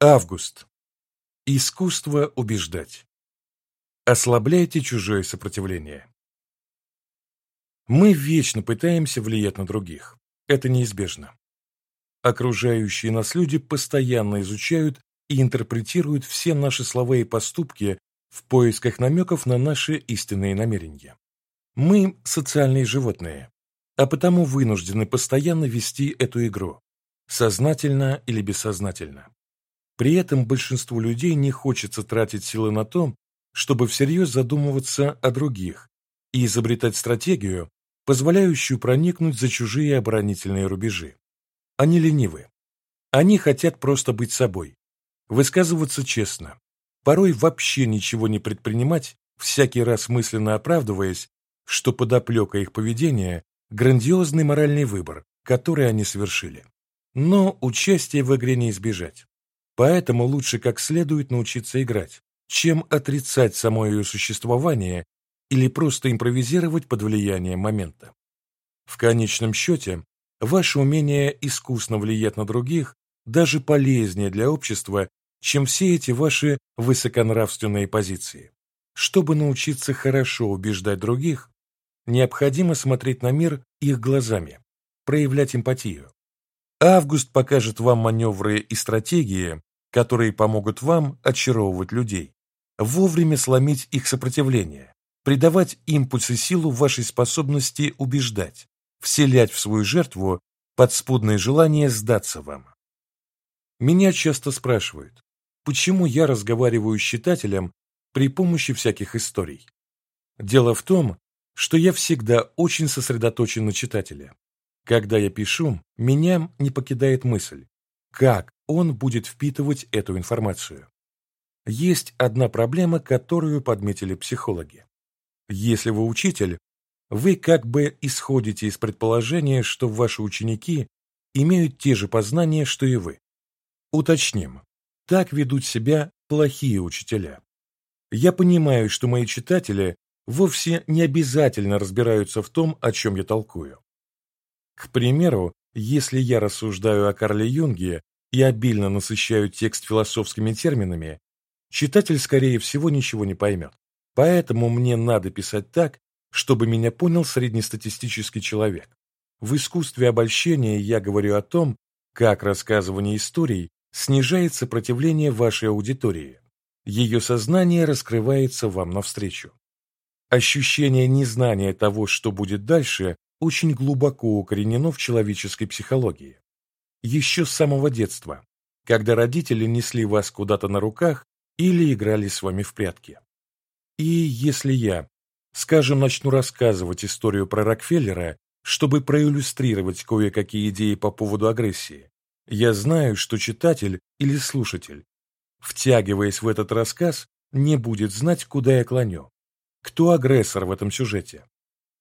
Август. Искусство убеждать. Ослабляйте чужое сопротивление. Мы вечно пытаемся влиять на других. Это неизбежно. Окружающие нас люди постоянно изучают и интерпретируют все наши слова и поступки в поисках намеков на наши истинные намерения. Мы – социальные животные, а потому вынуждены постоянно вести эту игру, сознательно или бессознательно. При этом большинству людей не хочется тратить силы на то, чтобы всерьез задумываться о других и изобретать стратегию, позволяющую проникнуть за чужие оборонительные рубежи. Они ленивы. Они хотят просто быть собой, высказываться честно, порой вообще ничего не предпринимать, всякий раз мысленно оправдываясь, что подоплека их поведения – грандиозный моральный выбор, который они совершили. Но участие в игре не избежать. Поэтому лучше как следует научиться играть, чем отрицать само ее существование или просто импровизировать под влиянием момента. В конечном счете, ваше умение искусно влиять на других даже полезнее для общества, чем все эти ваши высоконравственные позиции. Чтобы научиться хорошо убеждать других, необходимо смотреть на мир их глазами, проявлять эмпатию. Август покажет вам маневры и стратегии, которые помогут вам очаровывать людей, вовремя сломить их сопротивление, придавать импульс и силу вашей способности убеждать, вселять в свою жертву подспудное желание сдаться вам. Меня часто спрашивают, почему я разговариваю с читателем при помощи всяких историй. Дело в том, что я всегда очень сосредоточен на читателе. Когда я пишу, меня не покидает мысль, как он будет впитывать эту информацию. Есть одна проблема, которую подметили психологи. Если вы учитель, вы как бы исходите из предположения, что ваши ученики имеют те же познания, что и вы. Уточним, так ведут себя плохие учителя. Я понимаю, что мои читатели вовсе не обязательно разбираются в том, о чем я толкую. К примеру, если я рассуждаю о Карле Юнге и обильно насыщаю текст философскими терминами, читатель, скорее всего, ничего не поймет. Поэтому мне надо писать так, чтобы меня понял среднестатистический человек. В искусстве обольщения я говорю о том, как рассказывание историй снижает сопротивление вашей аудитории. Ее сознание раскрывается вам навстречу. Ощущение незнания того, что будет дальше, очень глубоко укоренено в человеческой психологии еще с самого детства, когда родители несли вас куда-то на руках или играли с вами в прятки. И если я, скажем, начну рассказывать историю про Рокфеллера, чтобы проиллюстрировать кое-какие идеи по поводу агрессии, я знаю, что читатель или слушатель, втягиваясь в этот рассказ, не будет знать, куда я клоню, кто агрессор в этом сюжете,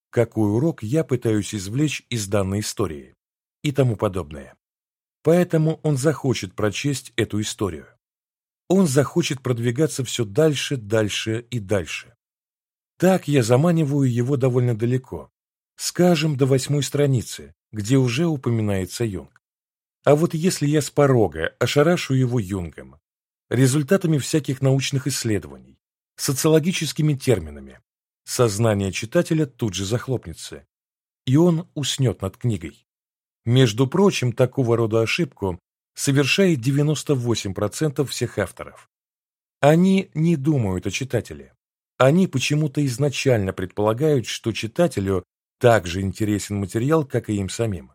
какой урок я пытаюсь извлечь из данной истории и тому подобное. Поэтому он захочет прочесть эту историю. Он захочет продвигаться все дальше, дальше и дальше. Так я заманиваю его довольно далеко, скажем, до восьмой страницы, где уже упоминается Юнг. А вот если я с порога ошарашу его Юнгом, результатами всяких научных исследований, социологическими терминами, сознание читателя тут же захлопнется, и он уснет над книгой. Между прочим, такого рода ошибку совершает 98% всех авторов. Они не думают о читателе. Они почему-то изначально предполагают, что читателю также интересен материал, как и им самим.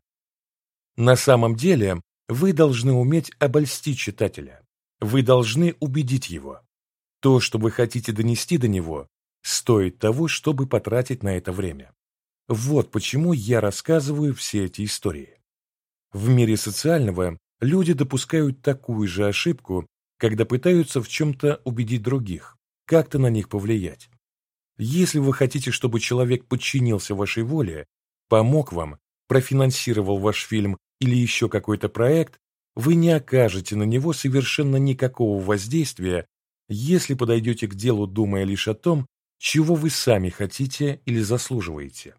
На самом деле, вы должны уметь обольстить читателя. Вы должны убедить его. То, что вы хотите донести до него, стоит того, чтобы потратить на это время. Вот почему я рассказываю все эти истории. В мире социального люди допускают такую же ошибку, когда пытаются в чем-то убедить других, как-то на них повлиять. Если вы хотите, чтобы человек подчинился вашей воле, помог вам, профинансировал ваш фильм или еще какой-то проект, вы не окажете на него совершенно никакого воздействия, если подойдете к делу, думая лишь о том, чего вы сами хотите или заслуживаете.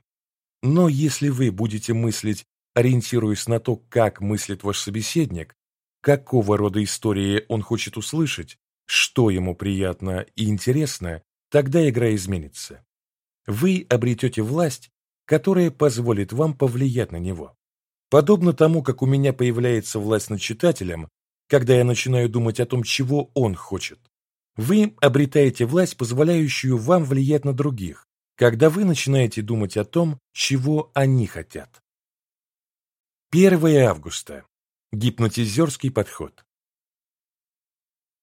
Но если вы будете мыслить ориентируясь на то, как мыслит ваш собеседник, какого рода истории он хочет услышать, что ему приятно и интересно, тогда игра изменится. Вы обретете власть, которая позволит вам повлиять на него. Подобно тому, как у меня появляется власть над читателем, когда я начинаю думать о том, чего он хочет. Вы обретаете власть, позволяющую вам влиять на других, когда вы начинаете думать о том, чего они хотят. 1 августа. Гипнотизерский подход.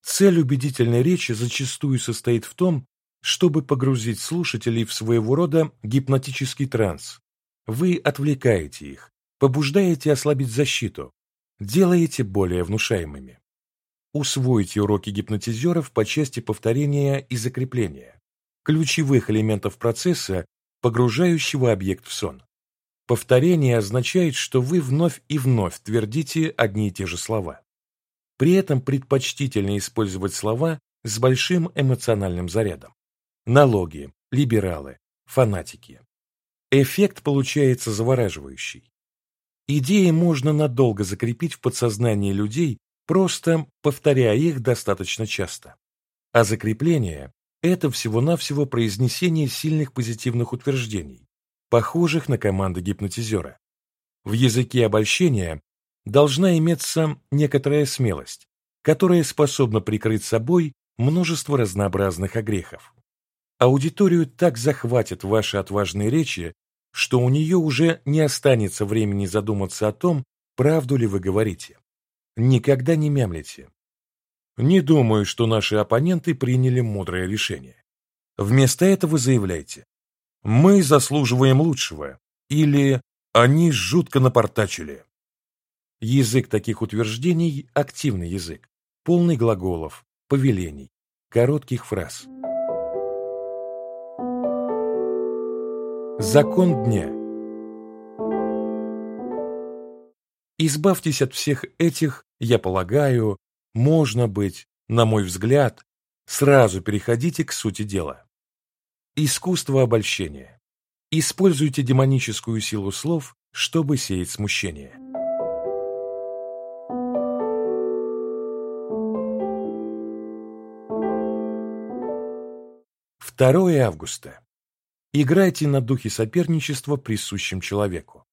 Цель убедительной речи зачастую состоит в том, чтобы погрузить слушателей в своего рода гипнотический транс. Вы отвлекаете их, побуждаете ослабить защиту, делаете более внушаемыми. Усвойте уроки гипнотизеров по части повторения и закрепления, ключевых элементов процесса, погружающего объект в сон. Повторение означает, что вы вновь и вновь твердите одни и те же слова. При этом предпочтительно использовать слова с большим эмоциональным зарядом. Налоги, либералы, фанатики. Эффект получается завораживающий. Идеи можно надолго закрепить в подсознании людей, просто повторяя их достаточно часто. А закрепление – это всего-навсего произнесение сильных позитивных утверждений, похожих на команды гипнотизера. В языке обольщения должна иметься некоторая смелость, которая способна прикрыть собой множество разнообразных огрехов. Аудиторию так захватят ваши отважные речи, что у нее уже не останется времени задуматься о том, правду ли вы говорите. Никогда не мямлите. Не думаю, что наши оппоненты приняли мудрое решение. Вместо этого заявляйте мы заслуживаем лучшего, или они жутко напортачили. Язык таких утверждений – активный язык, полный глаголов, повелений, коротких фраз. Закон дня Избавьтесь от всех этих, я полагаю, можно быть, на мой взгляд, сразу переходите к сути дела. Искусство обольщения. Используйте демоническую силу слов, чтобы сеять смущение. Второе августа. Играйте на духе соперничества, присущем человеку.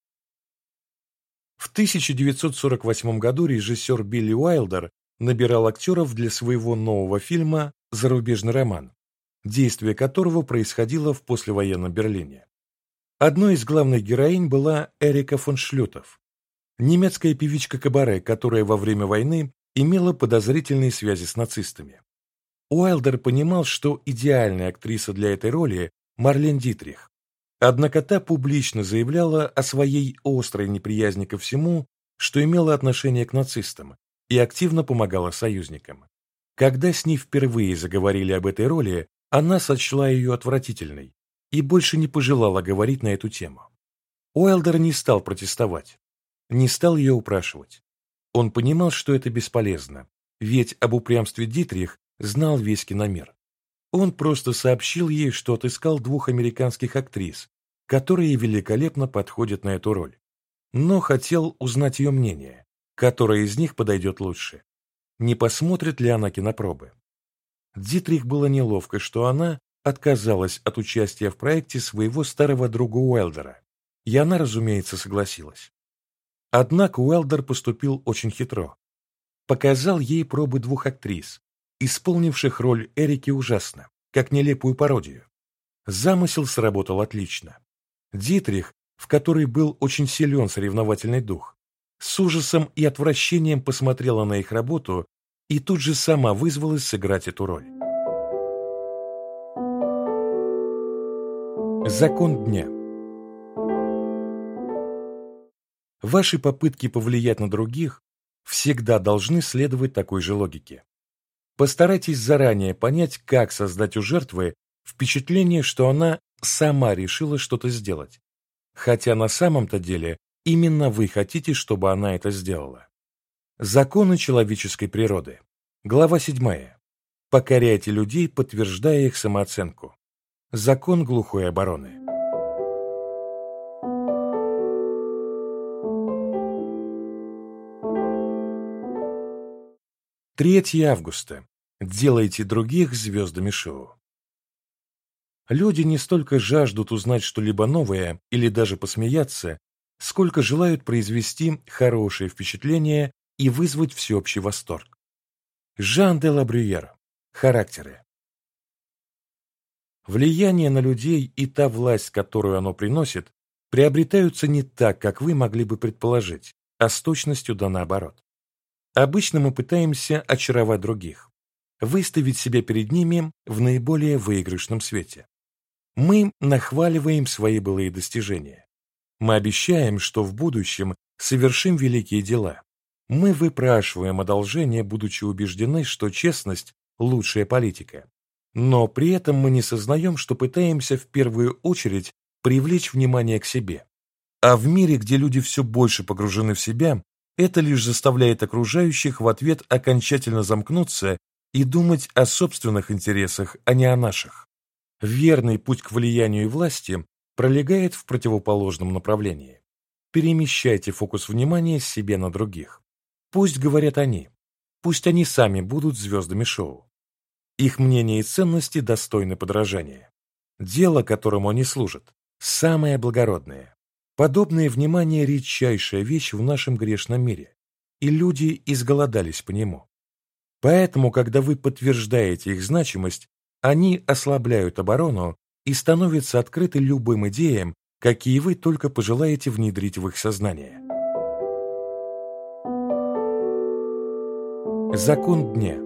В 1948 году режиссер Билли Уайлдер набирал актеров для своего нового фильма «Зарубежный роман», действие которого происходило в послевоенном Берлине. Одной из главных героинь была Эрика фон Шлютов, немецкая певичка кабаре, которая во время войны имела подозрительные связи с нацистами. Уайлдер понимал, что идеальная актриса для этой роли – Марлен Дитрих. Однако та публично заявляла о своей острой неприязни ко всему, что имело отношение к нацистам, и активно помогала союзникам. Когда с ней впервые заговорили об этой роли, она сочла ее отвратительной и больше не пожелала говорить на эту тему. Уайлдер не стал протестовать, не стал ее упрашивать. Он понимал, что это бесполезно, ведь об упрямстве Дитрих знал весь киномир. Он просто сообщил ей, что отыскал двух американских актрис, которые великолепно подходят на эту роль, но хотел узнать ее мнение, которое из них подойдет лучше. Не посмотрит ли она кинопробы? Дитрих было неловко, что она отказалась от участия в проекте своего старого друга Уэлдера, и она, разумеется, согласилась. Однако Уэлдер поступил очень хитро. Показал ей пробы двух актрис, исполнивших роль Эрики ужасно, как нелепую пародию. Замысел сработал отлично. Дитрих, в которой был очень силен соревновательный дух, с ужасом и отвращением посмотрела на их работу и тут же сама вызвалась сыграть эту роль. Закон дня Ваши попытки повлиять на других всегда должны следовать такой же логике. Постарайтесь заранее понять, как создать у жертвы впечатление, что она сама решила что-то сделать, хотя на самом-то деле именно вы хотите, чтобы она это сделала. Законы человеческой природы. Глава 7. Покоряйте людей, подтверждая их самооценку. Закон глухой обороны. 3 августа. Делайте других звездами шоу. Люди не столько жаждут узнать что-либо новое или даже посмеяться, сколько желают произвести хорошее впечатление и вызвать всеобщий восторг. Жан де Лабрюер. Характеры. Влияние на людей и та власть, которую оно приносит, приобретаются не так, как вы могли бы предположить, а с точностью да наоборот. Обычно мы пытаемся очаровать других, выставить себя перед ними в наиболее выигрышном свете. Мы нахваливаем свои былые достижения. Мы обещаем, что в будущем совершим великие дела. Мы выпрашиваем одолжение, будучи убеждены, что честность – лучшая политика. Но при этом мы не сознаем, что пытаемся в первую очередь привлечь внимание к себе. А в мире, где люди все больше погружены в себя, это лишь заставляет окружающих в ответ окончательно замкнуться и думать о собственных интересах, а не о наших. Верный путь к влиянию и власти пролегает в противоположном направлении. Перемещайте фокус внимания с себе на других. Пусть говорят они. Пусть они сами будут звездами шоу. Их мнение и ценности достойны подражания. Дело, которому они служат, самое благородное. Подобное внимание – редчайшая вещь в нашем грешном мире, и люди изголодались по нему. Поэтому, когда вы подтверждаете их значимость, они ослабляют оборону и становятся открыты любым идеям, какие вы только пожелаете внедрить в их сознание. Закон дня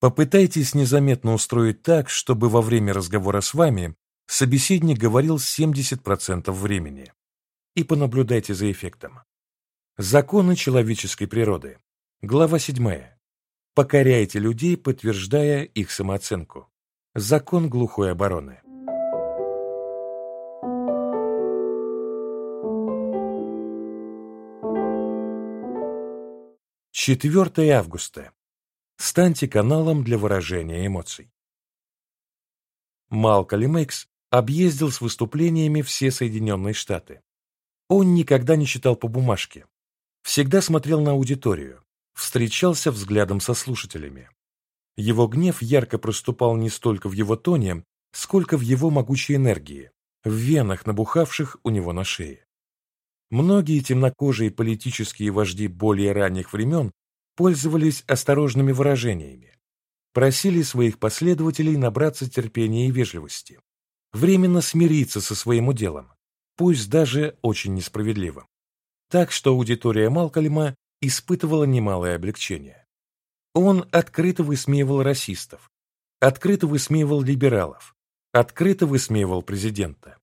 Попытайтесь незаметно устроить так, чтобы во время разговора с вами собеседник говорил 70% времени. И понаблюдайте за эффектом. Законы человеческой природы. Глава 7. Покоряйте людей, подтверждая их самооценку. Закон глухой обороны. Четвертое августа. Станьте каналом для выражения эмоций. Малкольм Икс объездил с выступлениями все Соединенные Штаты. Он никогда не читал по бумажке, всегда смотрел на аудиторию, встречался взглядом со слушателями. Его гнев ярко проступал не столько в его тоне, сколько в его могучей энергии, в венах, набухавших у него на шее. Многие темнокожие политические вожди более ранних времен пользовались осторожными выражениями, просили своих последователей набраться терпения и вежливости, временно смириться со своим уделом, пусть даже очень несправедливым. Так что аудитория Малкольма испытывала немалое облегчение. Он открыто высмеивал расистов, открыто высмеивал либералов, открыто высмеивал президента.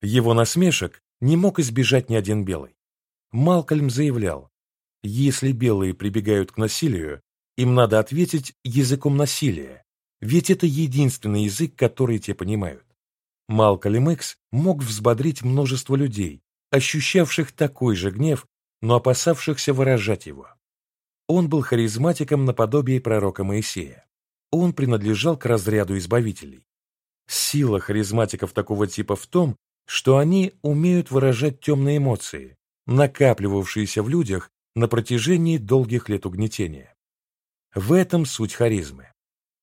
Его насмешек не мог избежать ни один белый. Малкольм заявлял, если белые прибегают к насилию, им надо ответить языком насилия, ведь это единственный язык, который те понимают. Малкольм Икс мог взбодрить множество людей, ощущавших такой же гнев, но опасавшихся выражать его. Он был харизматиком наподобие пророка Моисея. Он принадлежал к разряду избавителей. Сила харизматиков такого типа в том, что они умеют выражать темные эмоции, накапливавшиеся в людях на протяжении долгих лет угнетения. В этом суть харизмы.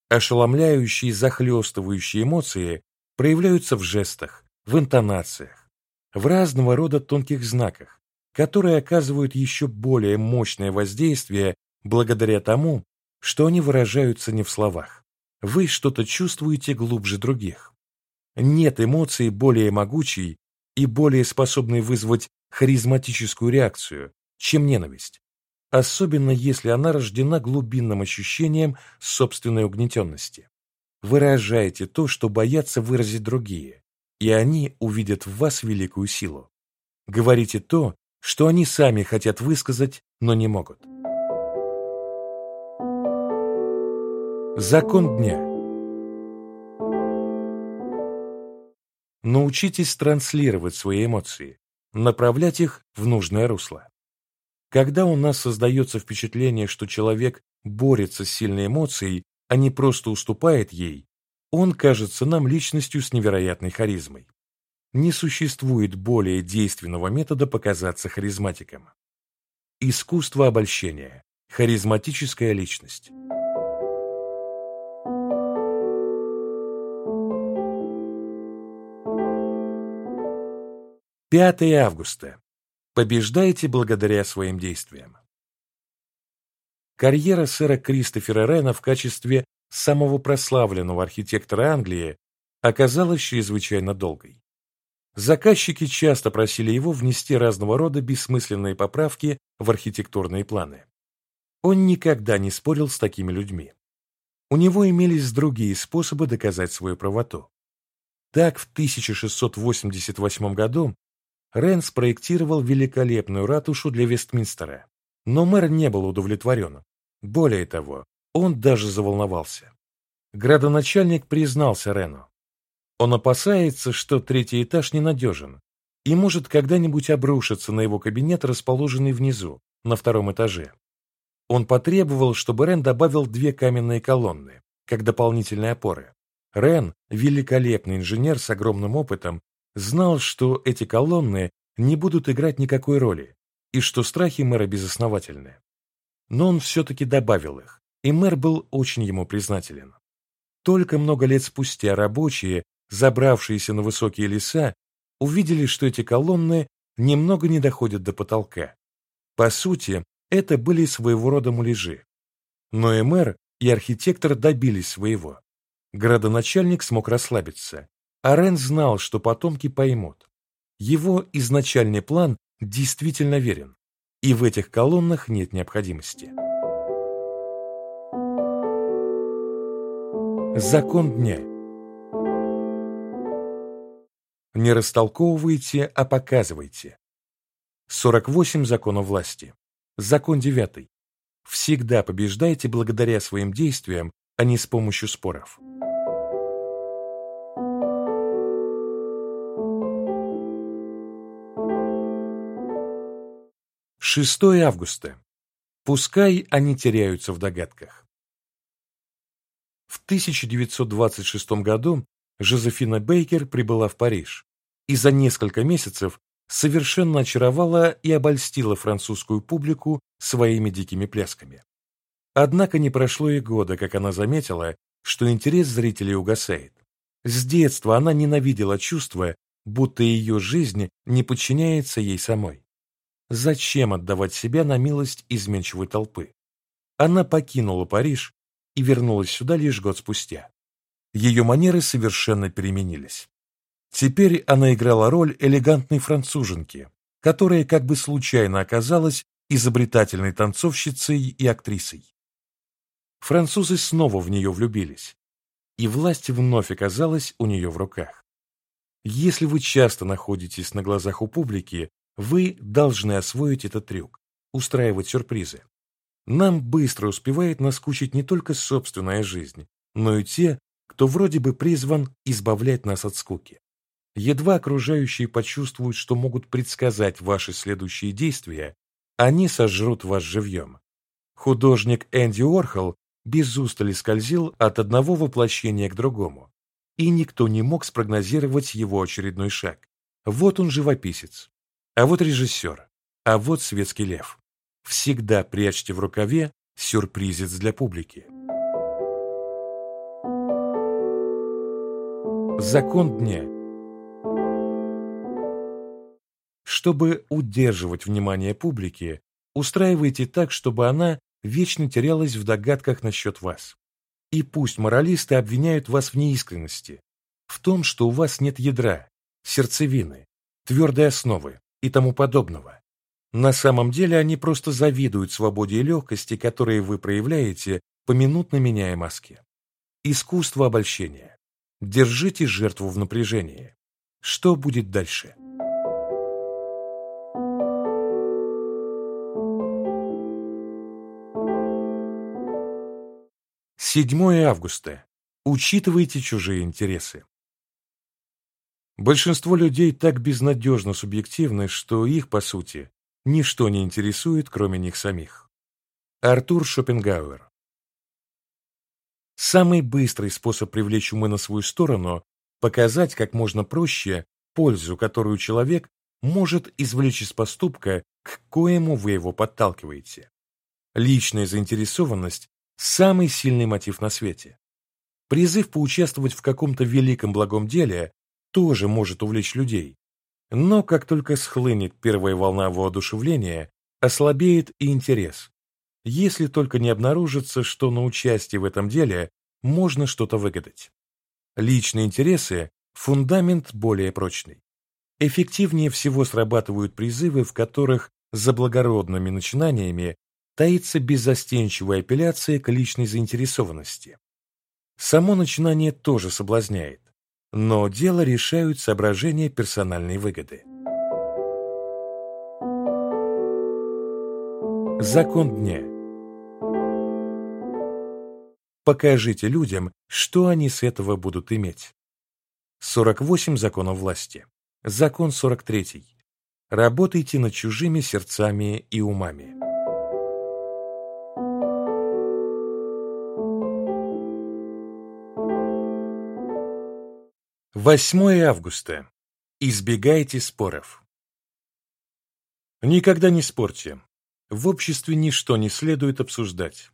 Ошеломляющие, захлестывающие эмоции проявляются в жестах, в интонациях, в разного рода тонких знаках, которые оказывают еще более мощное воздействие благодаря тому, что они выражаются не в словах. Вы что-то чувствуете глубже других. Нет эмоции более могучей и более способной вызвать харизматическую реакцию, чем ненависть, особенно если она рождена глубинным ощущением собственной угнетенности. Выражайте то, что боятся выразить другие, и они увидят в вас великую силу. Говорите то, что они сами хотят высказать, но не могут. Закон дня Научитесь транслировать свои эмоции, направлять их в нужное русло. Когда у нас создается впечатление, что человек борется с сильной эмоцией, а не просто уступает ей, он кажется нам личностью с невероятной харизмой. Не существует более действенного метода показаться харизматиком. Искусство обольщения. Харизматическая личность. 5 августа. Побеждайте благодаря своим действиям. Карьера сэра Кристофера Рена в качестве самого прославленного архитектора Англии оказалась чрезвычайно долгой. Заказчики часто просили его внести разного рода бессмысленные поправки в архитектурные планы. Он никогда не спорил с такими людьми. У него имелись другие способы доказать свою правоту. Так, в 1688 году Рен спроектировал великолепную ратушу для Вестминстера, но мэр не был удовлетворен. Более того, он даже заволновался. Градоначальник признался Рену. Он опасается, что третий этаж ненадежен и может когда-нибудь обрушиться на его кабинет, расположенный внизу, на втором этаже. Он потребовал, чтобы Рен добавил две каменные колонны, как дополнительные опоры. Рен, великолепный инженер с огромным опытом, знал, что эти колонны не будут играть никакой роли и что страхи мэра безосновательны. Но он все-таки добавил их, и мэр был очень ему признателен. Только много лет спустя рабочие, забравшиеся на высокие леса, увидели, что эти колонны немного не доходят до потолка. По сути, это были своего рода муляжи. Но и мэр, и архитектор добились своего. Градоначальник смог расслабиться, а Рен знал, что потомки поймут. Его изначальный план действительно верен, и в этих колоннах нет необходимости. Закон дня Не растолковывайте, а показывайте. 48 законов власти. Закон 9. Всегда побеждайте благодаря своим действиям, а не с помощью споров. 6 августа. Пускай они теряются в догадках. В 1926 году Жозефина Бейкер прибыла в Париж и за несколько месяцев совершенно очаровала и обольстила французскую публику своими дикими плясками. Однако не прошло и года, как она заметила, что интерес зрителей угасает. С детства она ненавидела чувство, будто ее жизнь не подчиняется ей самой. Зачем отдавать себя на милость изменчивой толпы? Она покинула Париж и вернулась сюда лишь год спустя. Ее манеры совершенно переменились. Теперь она играла роль элегантной француженки, которая как бы случайно оказалась изобретательной танцовщицей и актрисой. Французы снова в нее влюбились, и власть вновь оказалась у нее в руках. Если вы часто находитесь на глазах у публики, вы должны освоить этот трюк, устраивать сюрпризы. Нам быстро успевает наскучить не только собственная жизнь, но и те, кто вроде бы призван избавлять нас от скуки. Едва окружающие почувствуют, что могут предсказать ваши следующие действия, они сожрут вас живьем. Художник Энди Орхол без устали скользил от одного воплощения к другому, и никто не мог спрогнозировать его очередной шаг. Вот он живописец, а вот режиссер, а вот светский лев. Всегда прячьте в рукаве сюрпризец для публики. Закон дня Чтобы удерживать внимание публики, устраивайте так, чтобы она вечно терялась в догадках насчет вас. И пусть моралисты обвиняют вас в неискренности, в том, что у вас нет ядра, сердцевины, твердой основы, и тому подобного. На самом деле они просто завидуют свободе и легкости, которые вы проявляете, поминутно меняя маски. Искусство обольщения. Держите жертву в напряжении. Что будет дальше? Седьмое августа. Учитывайте чужие интересы. Большинство людей так безнадежно субъективны, что их, по сути, ничто не интересует, кроме них самих. Артур Шопенгауэр Самый быстрый способ привлечь умы на свою сторону – показать как можно проще пользу, которую человек может извлечь из поступка, к коему вы его подталкиваете. Личная заинтересованность – самый сильный мотив на свете. Призыв поучаствовать в каком-то великом благом деле тоже может увлечь людей. Но как только схлынет первая волна воодушевления, ослабеет и интерес. Если только не обнаружится, что на участие в этом деле можно что-то выгадать. Личные интересы – фундамент более прочный. Эффективнее всего срабатывают призывы, в которых за благородными начинаниями таится беззастенчивая апелляция к личной заинтересованности. Само начинание тоже соблазняет, но дело решают соображения персональной выгоды. Закон дня Покажите людям, что они с этого будут иметь. 48 законов власти. Закон 43. Работайте над чужими сердцами и умами. 8 августа. Избегайте споров. Никогда не спорьте. В обществе ничто не следует обсуждать.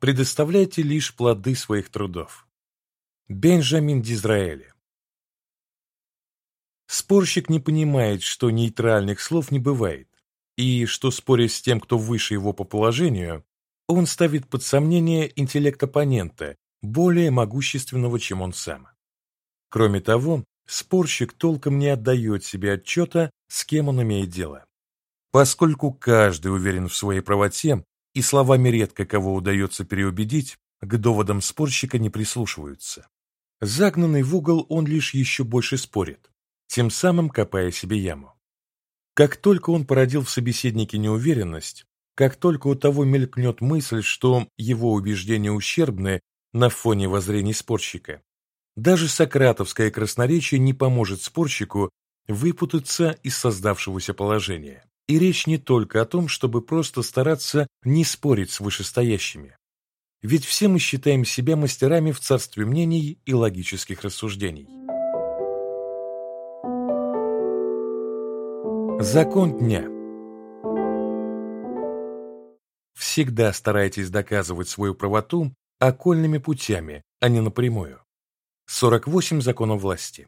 Предоставляйте лишь плоды своих трудов. Бенджамин Дизраэли. Спорщик не понимает, что нейтральных слов не бывает, и что, споря с тем, кто выше его по положению, он ставит под сомнение интеллект оппонента, более могущественного, чем он сам. Кроме того, спорщик толком не отдает себе отчета, с кем он имеет дело. Поскольку каждый уверен в своей правоте, и словами редко кого удается переубедить, к доводам спорщика не прислушиваются. Загнанный в угол он лишь еще больше спорит, тем самым копая себе яму. Как только он породил в собеседнике неуверенность, как только у того мелькнет мысль, что его убеждения ущербны на фоне воззрений спорщика, даже сократовское красноречие не поможет спорщику выпутаться из создавшегося положения. И речь не только о том, чтобы просто стараться не спорить с вышестоящими. Ведь все мы считаем себя мастерами в царстве мнений и логических рассуждений. Закон дня Всегда старайтесь доказывать свою правоту окольными путями, а не напрямую. 48 законов власти.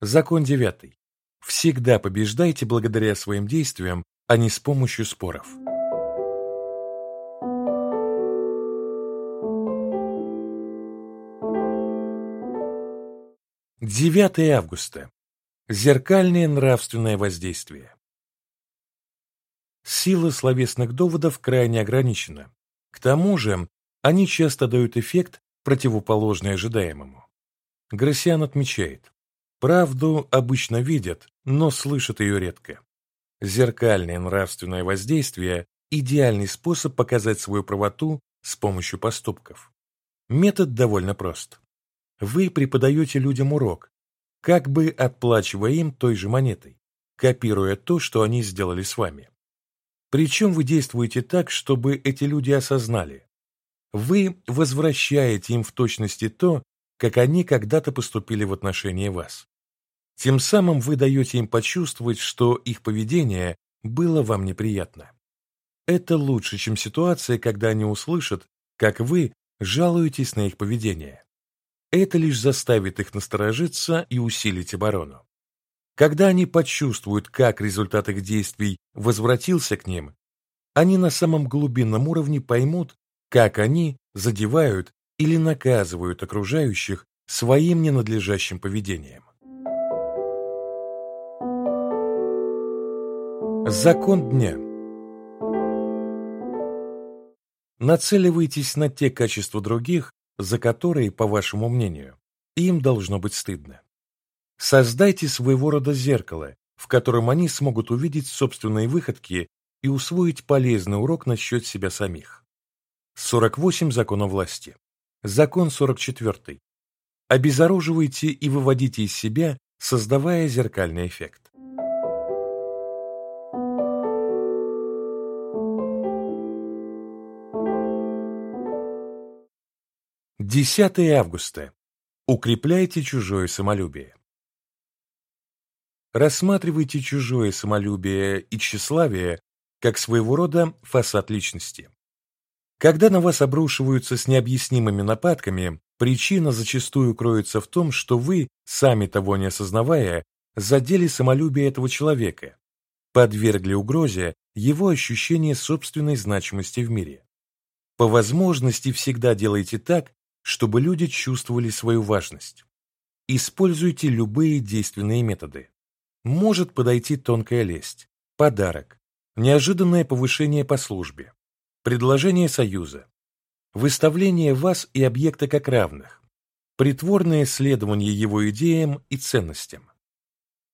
Закон 9. Всегда побеждайте благодаря своим действиям, а не с помощью споров. Девятое августа. Зеркальное нравственное воздействие. Сила словесных доводов крайне ограничена. К тому же, они часто дают эффект, противоположный ожидаемому. Грасиан отмечает, правду обычно видят, но слышат ее редко. Зеркальное нравственное воздействие – идеальный способ показать свою правоту с помощью поступков. Метод довольно прост. Вы преподаете людям урок, как бы отплачивая им той же монетой, копируя то, что они сделали с вами. Причем вы действуете так, чтобы эти люди осознали. Вы возвращаете им в точности то, как они когда-то поступили в отношении вас. Тем самым вы даете им почувствовать, что их поведение было вам неприятно. Это лучше, чем ситуация, когда они услышат, как вы жалуетесь на их поведение. Это лишь заставит их насторожиться и усилить оборону. Когда они почувствуют, как результат их действий возвратился к ним, они на самом глубинном уровне поймут, как они задевают или наказывают окружающих своим ненадлежащим поведением. Закон дня Нацеливайтесь на те качества других, за которые, по вашему мнению, им должно быть стыдно. Создайте своего рода зеркало, в котором они смогут увидеть собственные выходки и усвоить полезный урок насчет себя самих. 48 законов власти. Закон 44. Обезоруживайте и выводите из себя, создавая зеркальный эффект. Десятое августа. Укрепляйте чужое самолюбие. Рассматривайте чужое самолюбие и тщеславие как своего рода фасад личности. Когда на вас обрушиваются с необъяснимыми нападками, причина зачастую кроется в том, что вы, сами того не осознавая, задели самолюбие этого человека, подвергли угрозе его ощущение собственной значимости в мире. По возможности всегда делайте так, чтобы люди чувствовали свою важность. Используйте любые действенные методы. Может подойти тонкая лесть, подарок, неожиданное повышение по службе, предложение союза, выставление вас и объекта как равных, притворное исследование его идеям и ценностям.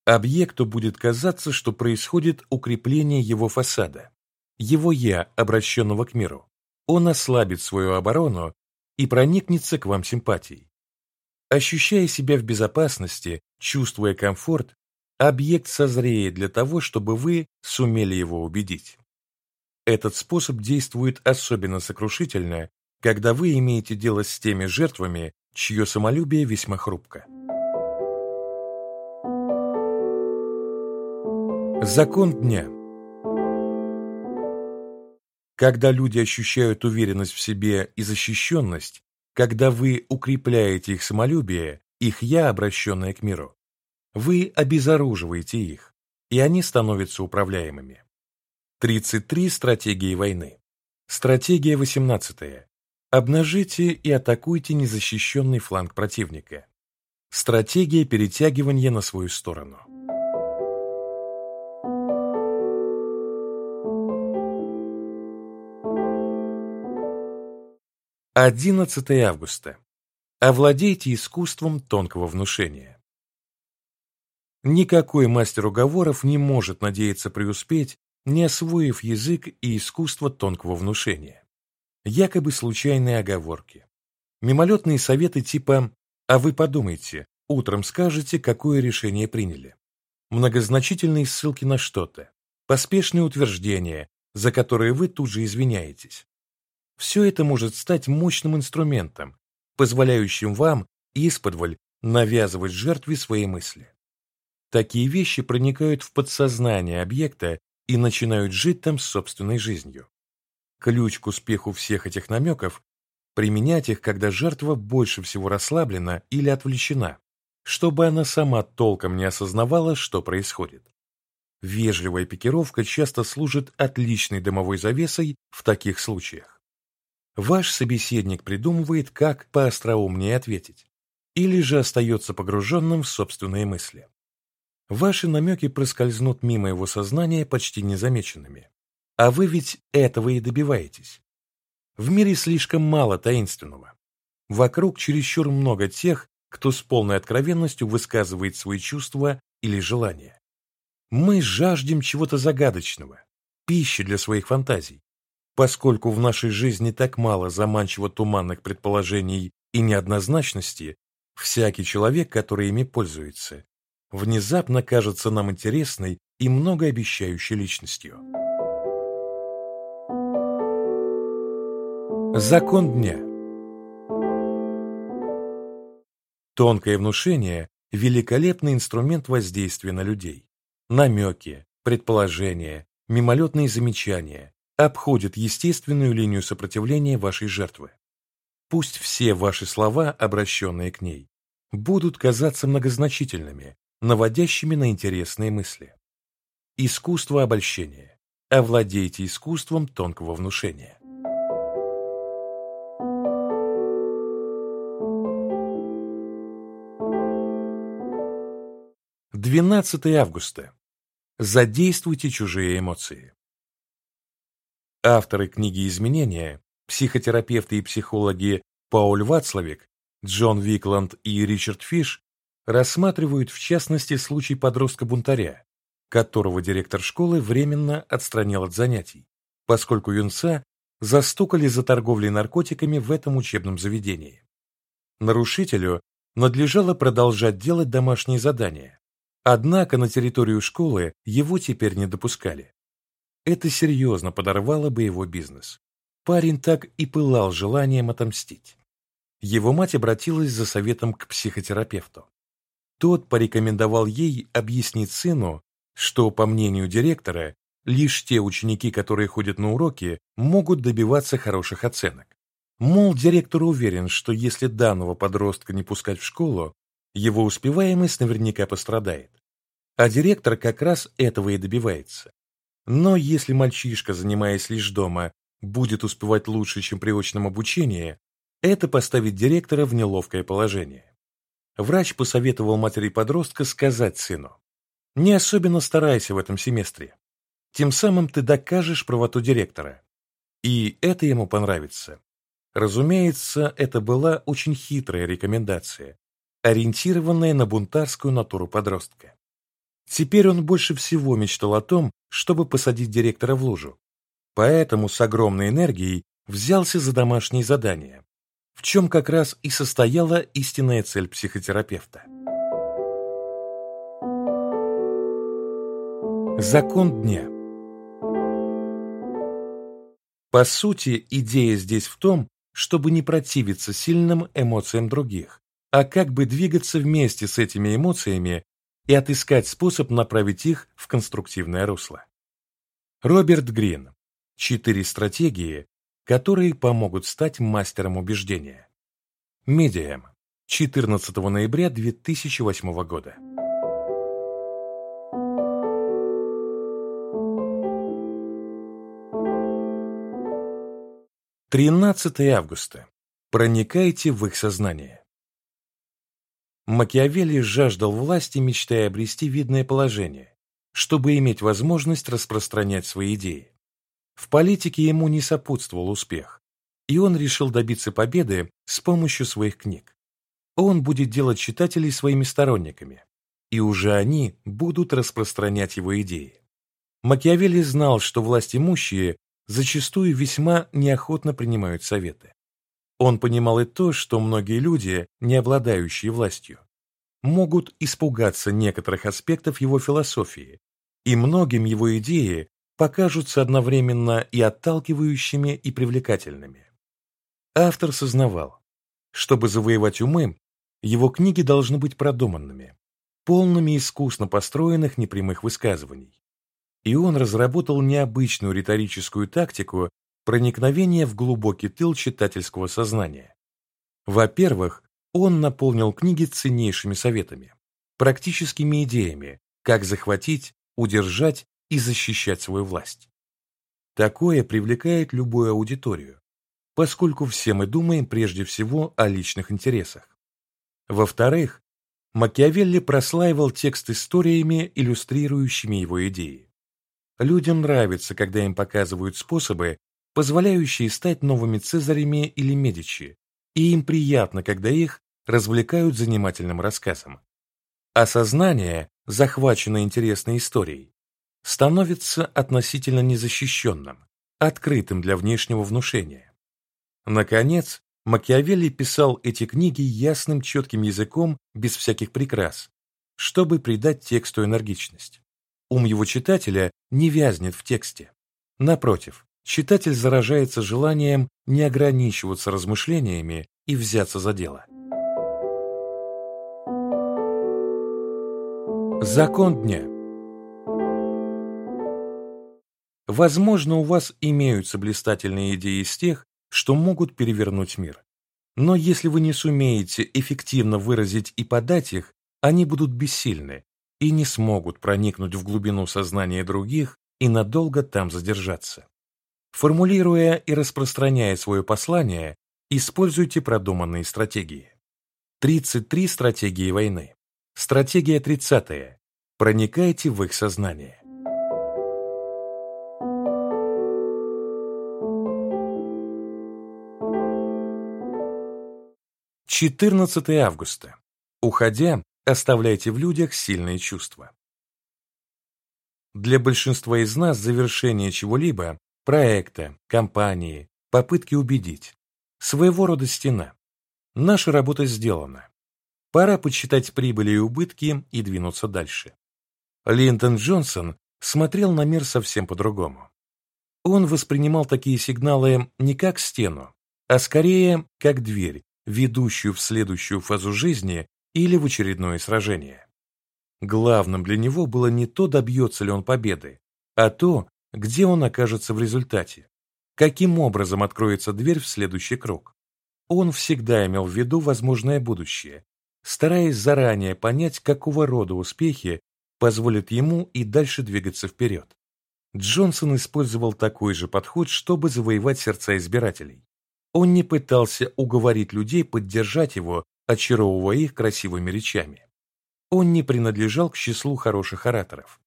Объекту будет казаться, что происходит укрепление его фасада, его «я», обращенного к миру. Он ослабит свою оборону и проникнется к вам симпатией. Ощущая себя в безопасности, чувствуя комфорт, объект созреет для того, чтобы вы сумели его убедить. Этот способ действует особенно сокрушительно, когда вы имеете дело с теми жертвами, чье самолюбие весьма хрупко. Закон дня Когда люди ощущают уверенность в себе и защищенность, когда вы укрепляете их самолюбие, их «я», обращенное к миру, вы обезоруживаете их, и они становятся управляемыми. 33 стратегии войны. Стратегия 18. Обнажите и атакуйте незащищенный фланг противника. Стратегия перетягивания на свою сторону. 11 августа. Овладейте искусством тонкого внушения. Никакой мастер уговоров не может надеяться преуспеть, не освоив язык и искусство тонкого внушения. Якобы случайные оговорки. Мимолетные советы типа «А вы подумайте, утром скажете, какое решение приняли». Многозначительные ссылки на что-то. Поспешные утверждения, за которые вы тут же извиняетесь. Все это может стать мощным инструментом, позволяющим вам исподволь навязывать жертве свои мысли. Такие вещи проникают в подсознание объекта и начинают жить там собственной жизнью. Ключ к успеху всех этих намеков – применять их, когда жертва больше всего расслаблена или отвлечена, чтобы она сама толком не осознавала, что происходит. Вежливая пикировка часто служит отличной дымовой завесой в таких случаях. Ваш собеседник придумывает, как поостроумнее ответить, или же остается погруженным в собственные мысли. Ваши намеки проскользнут мимо его сознания почти незамеченными. А вы ведь этого и добиваетесь. В мире слишком мало таинственного. Вокруг чересчур много тех, кто с полной откровенностью высказывает свои чувства или желания. Мы жаждем чего-то загадочного, пищи для своих фантазий, Поскольку в нашей жизни так мало заманчиво туманных предположений и неоднозначности, всякий человек, который ими пользуется, внезапно кажется нам интересной и многообещающей личностью. Закон дня Тонкое внушение – великолепный инструмент воздействия на людей. Намеки, предположения, мимолетные замечания, обходит естественную линию сопротивления вашей жертвы. Пусть все ваши слова, обращенные к ней, будут казаться многозначительными, наводящими на интересные мысли. Искусство обольщения. Овладейте искусством тонкого внушения. Двенадцатое августа. Задействуйте чужие эмоции. Авторы книги «Изменения», психотерапевты и психологи Пауль Вацлавик, Джон Викланд и Ричард Фиш рассматривают в частности случай подростка-бунтаря, которого директор школы временно отстранил от занятий, поскольку юнца застукали за торговлей наркотиками в этом учебном заведении. Нарушителю надлежало продолжать делать домашние задания, однако на территорию школы его теперь не допускали. Это серьезно подорвало бы его бизнес. Парень так и пылал желанием отомстить. Его мать обратилась за советом к психотерапевту. Тот порекомендовал ей объяснить сыну, что, по мнению директора, лишь те ученики, которые ходят на уроки, могут добиваться хороших оценок. Мол, директор уверен, что если данного подростка не пускать в школу, его успеваемость наверняка пострадает. А директор как раз этого и добивается. Но если мальчишка, занимаясь лишь дома, будет успевать лучше, чем при очном обучении, это поставит директора в неловкое положение. Врач посоветовал матери подростка сказать сыну, «Не особенно старайся в этом семестре. Тем самым ты докажешь правоту директора. И это ему понравится. Разумеется, это была очень хитрая рекомендация, ориентированная на бунтарскую натуру подростка. Теперь он больше всего мечтал о том, чтобы посадить директора в лужу. Поэтому с огромной энергией взялся за домашние задания, в чем как раз и состояла истинная цель психотерапевта. Закон дня По сути, идея здесь в том, чтобы не противиться сильным эмоциям других, а как бы двигаться вместе с этими эмоциями и отыскать способ направить их в конструктивное русло. Роберт Грин. Четыре стратегии, которые помогут стать мастером убеждения. Медиам. 14 ноября 2008 года. 13 августа. Проникайте в их сознание. Макиавелли жаждал власти, мечтая обрести видное положение, чтобы иметь возможность распространять свои идеи. В политике ему не сопутствовал успех, и он решил добиться победы с помощью своих книг. Он будет делать читателей своими сторонниками, и уже они будут распространять его идеи. Макиавелли знал, что власть имущие зачастую весьма неохотно принимают советы. Он понимал и то, что многие люди, не обладающие властью, могут испугаться некоторых аспектов его философии, и многим его идеи покажутся одновременно и отталкивающими, и привлекательными. Автор сознавал, чтобы завоевать умы, его книги должны быть продуманными, полными искусно построенных непрямых высказываний, и он разработал необычную риторическую тактику проникновения в глубокий тыл читательского сознания. Во-первых, он наполнил книги ценнейшими советами, практическими идеями, как захватить, удержать и защищать свою власть. Такое привлекает любую аудиторию, поскольку все мы думаем прежде всего о личных интересах. Во-вторых, Макиавелли прослаивал текст историями, иллюстрирующими его идеи. Людям нравится, когда им показывают способы, позволяющие стать новыми Цезарями или Медичи, и им приятно, когда их развлекают занимательным рассказом. Осознание, захваченное интересной историей, становится относительно незащищенным, открытым для внешнего внушения. Наконец, Макиавелли писал эти книги ясным, четким языком, без всяких прикрас, чтобы придать тексту энергичность. Ум его читателя не вязнет в тексте. Напротив, читатель заражается желанием не ограничиваться размышлениями и взяться за дело. Закон дня Возможно, у вас имеются блистательные идеи из тех, что могут перевернуть мир. Но если вы не сумеете эффективно выразить и подать их, они будут бессильны, и не смогут проникнуть в глубину сознания других и надолго там задержаться. Формулируя и распространяя свое послание, используйте продуманные стратегии. 33 стратегии войны. Стратегия 30. Проникайте в их сознание. Четырнадцатое августа. Уходя, Оставляйте в людях сильные чувства. Для большинства из нас завершение чего-либо, проекта, кампании, попытки убедить, своего рода стена. Наша работа сделана. Пора подсчитать прибыли и убытки и двинуться дальше. Линтон Джонсон смотрел на мир совсем по-другому. Он воспринимал такие сигналы не как стену, а скорее как дверь, ведущую в следующую фазу жизни или в очередное сражение. Главным для него было не то, добьется ли он победы, а то, где он окажется в результате, каким образом откроется дверь в следующий круг. Он всегда имел в виду возможное будущее, стараясь заранее понять, какого рода успехи позволят ему и дальше двигаться вперед. Джонсон использовал такой же подход, чтобы завоевать сердца избирателей. Он не пытался уговорить людей поддержать его, очаровывая их красивыми речами. Он не принадлежал к числу хороших ораторов.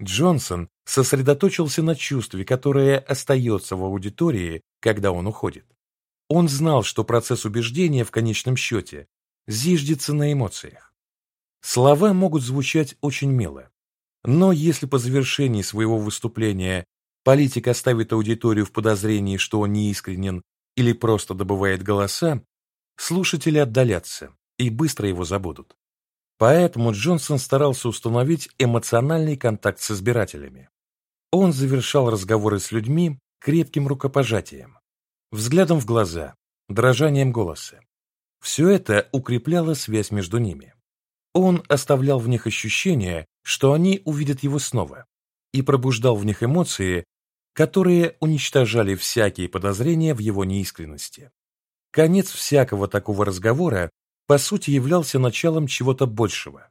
Джонсон сосредоточился на чувстве, которое остается в аудитории, когда он уходит. Он знал, что процесс убеждения в конечном счете зиждется на эмоциях. Слова могут звучать очень мило, но если по завершении своего выступления политик оставит аудиторию в подозрении, что он неискренен или просто добывает голоса, слушатели отдалятся и быстро его забудут. Поэтому Джонсон старался установить эмоциональный контакт с избирателями. Он завершал разговоры с людьми крепким рукопожатием, взглядом в глаза, дрожанием голоса. Все это укрепляло связь между ними. Он оставлял в них ощущение, что они увидят его снова, и пробуждал в них эмоции, которые уничтожали всякие подозрения в его неискренности. Конец всякого такого разговора, по сути, являлся началом чего-то большего.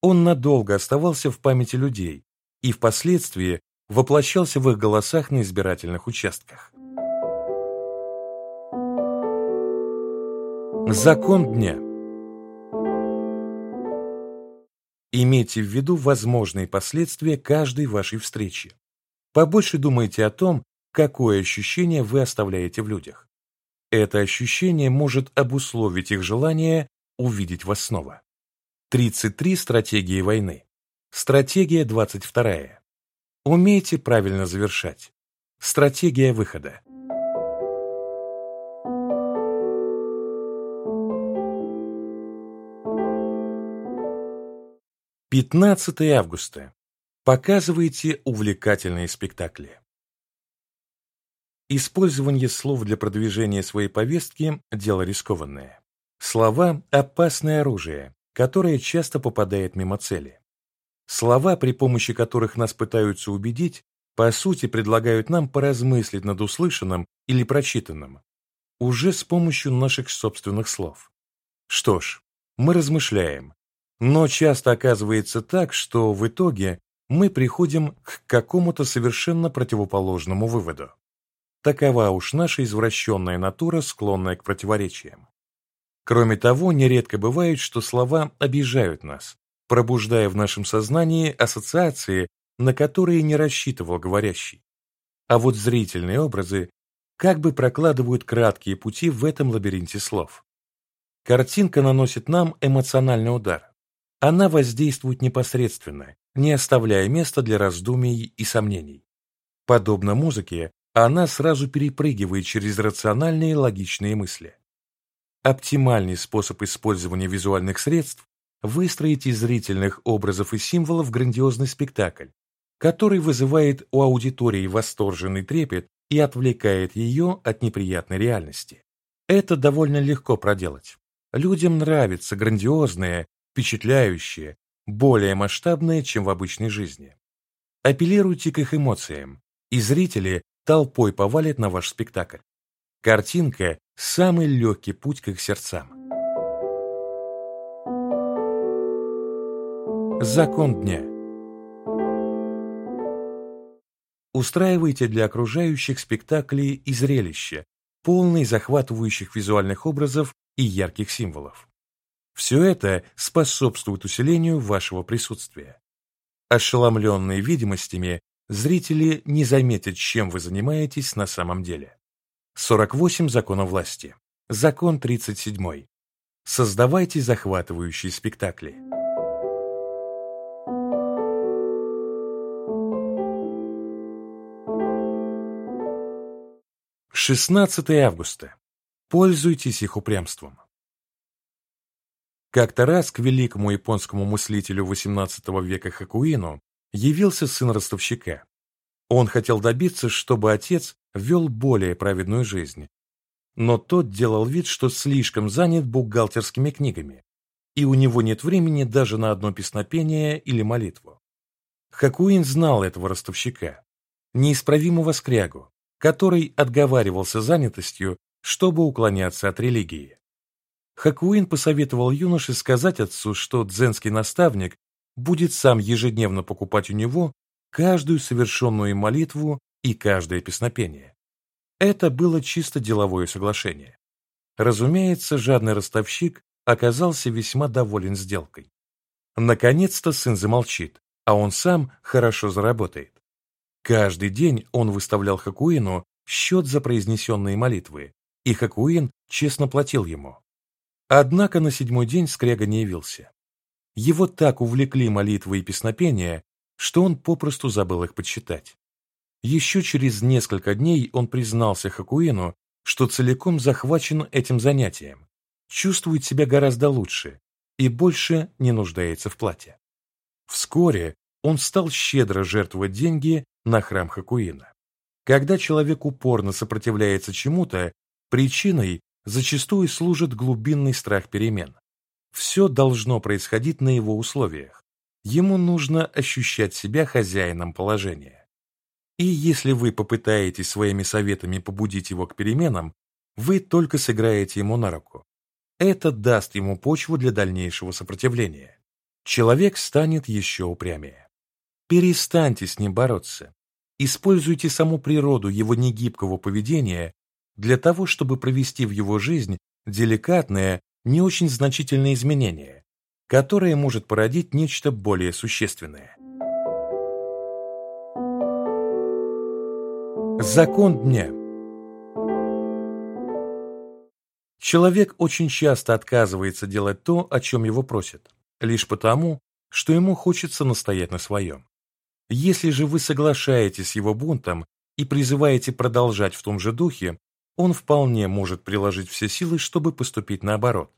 Он надолго оставался в памяти людей и впоследствии воплощался в их голосах на избирательных участках. Закон дня Имейте в виду возможные последствия каждой вашей встречи. Побольше думайте о том, какое ощущение вы оставляете в людях. Это ощущение может обусловить их желание увидеть вас снова. 33 стратегии войны. Стратегия 22. Умейте правильно завершать. Стратегия выхода. 15 августа. Показывайте увлекательные спектакли. Использование слов для продвижения своей повестки – дело рискованное. Слова – опасное оружие, которое часто попадает мимо цели. Слова, при помощи которых нас пытаются убедить, по сути предлагают нам поразмыслить над услышанным или прочитанным, уже с помощью наших собственных слов. Что ж, мы размышляем, но часто оказывается так, что в итоге мы приходим к какому-то совершенно противоположному выводу. Такова уж наша извращенная натура, склонная к противоречиям. Кроме того, нередко бывает, что слова обижают нас, пробуждая в нашем сознании ассоциации, на которые не рассчитывал говорящий. А вот зрительные образы как бы прокладывают краткие пути в этом лабиринте слов. Картинка наносит нам эмоциональный удар. Она воздействует непосредственно, не оставляя места для раздумий и сомнений. Подобно музыке, она сразу перепрыгивает через рациональные и логичные мысли. Оптимальный способ использования визуальных средств – выстроить из зрительных образов и символов грандиозный спектакль, который вызывает у аудитории восторженный трепет и отвлекает ее от неприятной реальности. Это довольно легко проделать. Людям нравятся грандиозные, впечатляющие, более масштабные, чем в обычной жизни. Апеллируйте к их эмоциям, и зрители толпой повалят на ваш спектакль. Картинка – самый легкий путь к их сердцам. Закон дня Устраивайте для окружающих спектакли и зрелища, полные захватывающих визуальных образов и ярких символов. Все это способствует усилению вашего присутствия. Ошеломленные видимостями, зрители не заметят, чем вы занимаетесь на самом деле. 48 законов власти. Закон 37. Создавайте захватывающие спектакли. Шестнадцатое августа. Пользуйтесь их упрямством. Как-то раз к великому японскому мыслителю XVIII века Хакуину явился сын ростовщика. Он хотел добиться, чтобы отец вел более праведную жизнь. Но тот делал вид, что слишком занят бухгалтерскими книгами, и у него нет времени даже на одно песнопение или молитву. Хакуин знал этого ростовщика. неисправимого скрягу, который отговаривался занятостью, чтобы уклоняться от религии. Хакуин посоветовал юноше сказать отцу, что дзенский наставник будет сам ежедневно покупать у него каждую совершенную молитву и каждое песнопение. Это было чисто деловое соглашение. Разумеется, жадный ростовщик оказался весьма доволен сделкой. Наконец-то сын замолчит, а он сам хорошо заработает. Каждый день он выставлял Хакуину счет за произнесенные молитвы, и Хакуин честно платил ему. Однако на седьмой день Скряга не явился. Его так увлекли молитвы и песнопения, что он попросту забыл их подсчитать. Еще через несколько дней он признался Хакуину, что целиком захвачен этим занятием, чувствует себя гораздо лучше и больше не нуждается в плате. Вскоре он стал щедро жертвовать деньги на храм Хакуина. Когда человек упорно сопротивляется чему-то, причиной зачастую служит глубинный страх перемен. Все должно происходить на его условиях. Ему нужно ощущать себя хозяином положения. И если вы попытаетесь своими советами побудить его к переменам, вы только сыграете ему на руку. Это даст ему почву для дальнейшего сопротивления. Человек станет еще упрямее. Перестаньте с ним бороться. Используйте саму природу его негибкого поведения для того, чтобы провести в его жизнь деликатное, не очень значительное изменение, которое может породить нечто более существенное. Закон дня Человек очень часто отказывается делать то, о чем его просят, лишь потому, что ему хочется настоять на своем. Если же вы соглашаетесь с его бунтом и призываете продолжать в том же духе, он вполне может приложить все силы, чтобы поступить наоборот.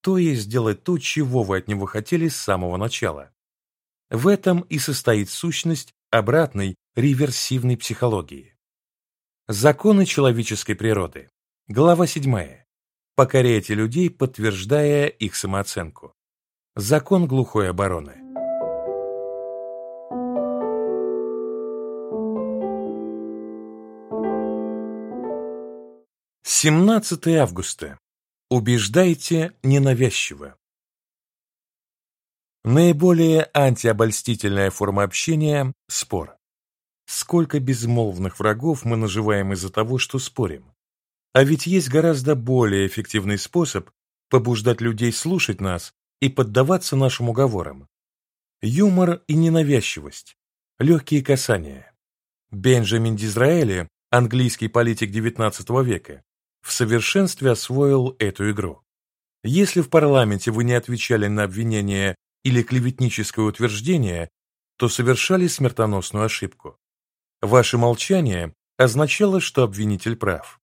То есть сделать то, чего вы от него хотели с самого начала. В этом и состоит сущность обратной реверсивной психологии. Законы человеческой природы. Глава 7. Покоряйте людей, подтверждая их самооценку. Закон глухой обороны. 17 августа. Убеждайте ненавязчиво. Наиболее антиобольстительная форма общения – спор. Сколько безмолвных врагов мы наживаем из-за того, что спорим. А ведь есть гораздо более эффективный способ побуждать людей слушать нас и поддаваться нашим уговорам. Юмор и ненавязчивость, легкие касания. Бенджамин Дизраэли, английский политик XIX века, в совершенстве освоил эту игру. Если в парламенте вы не отвечали на обвинение или клеветническое утверждение, то совершали смертоносную ошибку. Ваше молчание означало, что обвинитель прав.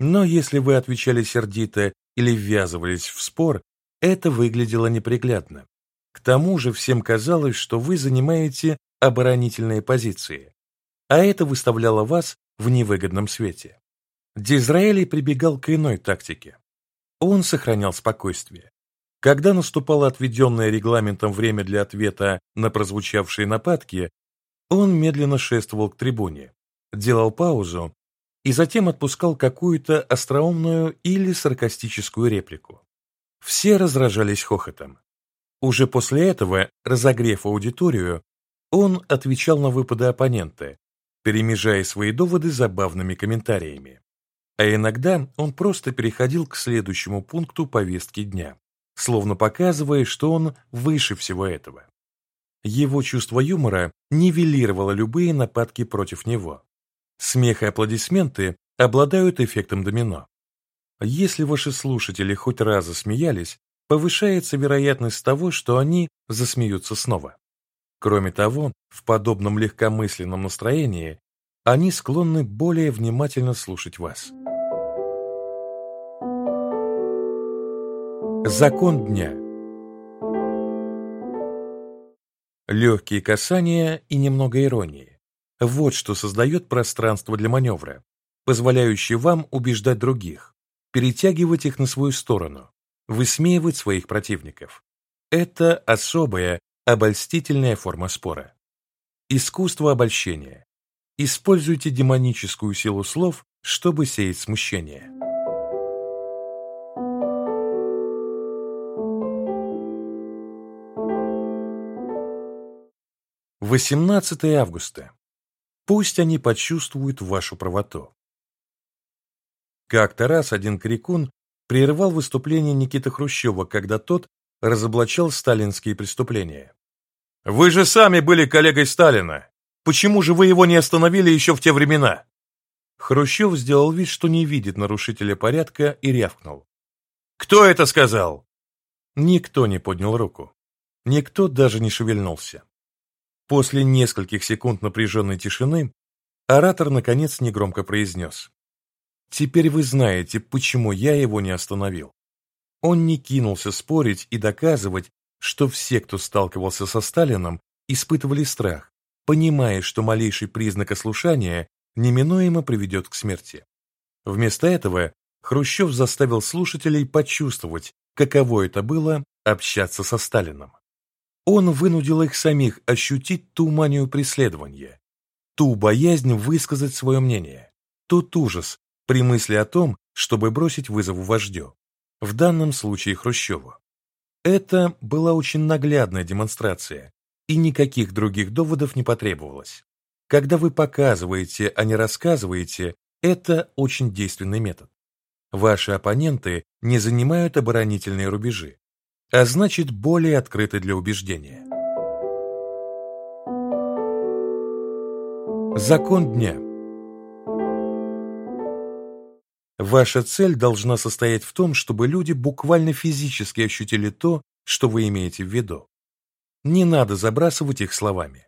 Но если вы отвечали сердито или ввязывались в спор, это выглядело неприглядно. К тому же всем казалось, что вы занимаете оборонительные позиции, а это выставляло вас в невыгодном свете. Дизраэли прибегал к иной тактике. Он сохранял спокойствие. Когда наступало отведенное регламентом время для ответа на прозвучавшие нападки, он медленно шествовал к трибуне, делал паузу и затем отпускал какую-то остроумную или саркастическую реплику. Все разражались хохотом. Уже после этого, разогрев аудиторию, он отвечал на выпады оппонента, перемежая свои доводы забавными комментариями. А иногда он просто переходил к следующему пункту повестки дня, словно показывая, что он выше всего этого. Его чувство юмора нивелировало любые нападки против него. Смех и аплодисменты обладают эффектом домино. Если ваши слушатели хоть раз засмеялись, повышается вероятность того, что они засмеются снова. Кроме того, в подобном легкомысленном настроении они склонны более внимательно слушать вас. Закон дня Легкие касания и немного иронии. Вот что создает пространство для маневра, позволяющее вам убеждать других, перетягивать их на свою сторону, высмеивать своих противников. Это особая, обольстительная форма спора. Искусство обольщения. Используйте демоническую силу слов, чтобы сеять смущение. 18 августа. Пусть они почувствуют вашу правоту. Как-то раз один крикун прервал выступление Никиты Хрущева, когда тот разоблачал сталинские преступления. «Вы же сами были коллегой Сталина! Почему же вы его не остановили еще в те времена?» Хрущев сделал вид, что не видит нарушителя порядка и рявкнул. «Кто это сказал?» Никто не поднял руку. Никто даже не шевельнулся. После нескольких секунд напряженной тишины оратор наконец негромко произнес. «Теперь вы знаете, почему я его не остановил». Он не кинулся спорить и доказывать, что все, кто сталкивался со Сталином, испытывали страх, понимая, что малейший признак ослушания неминуемо приведет к смерти. Вместо этого Хрущев заставил слушателей почувствовать, каково это было общаться со Сталином. Он вынудил их самих ощутить ту манию преследования, ту боязнь высказать свое мнение, тот ужас при мысли о том, чтобы бросить вызов вождю, в данном случае Хрущеву. Это была очень наглядная демонстрация, и никаких других доводов не потребовалось. Когда вы показываете, а не рассказываете, это очень действенный метод. Ваши оппоненты не занимают оборонительные рубежи, а значит более открыты для убеждения. Закон дня Ваша цель должна состоять в том, чтобы люди буквально физически ощутили то, что вы имеете в виду. Не надо забрасывать их словами.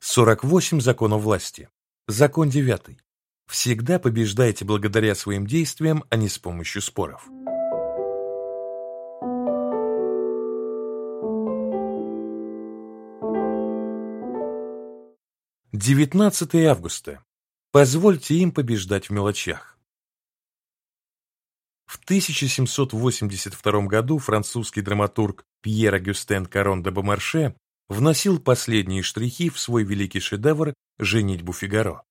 48 законов власти. Закон 9. Всегда побеждайте благодаря своим действиям, а не с помощью споров. 19 августа. Позвольте им побеждать в мелочах. В 1782 году французский драматург Пьер Агюстен Карон де Бомарше вносил последние штрихи в свой великий шедевр «Женитьбу Фигаро».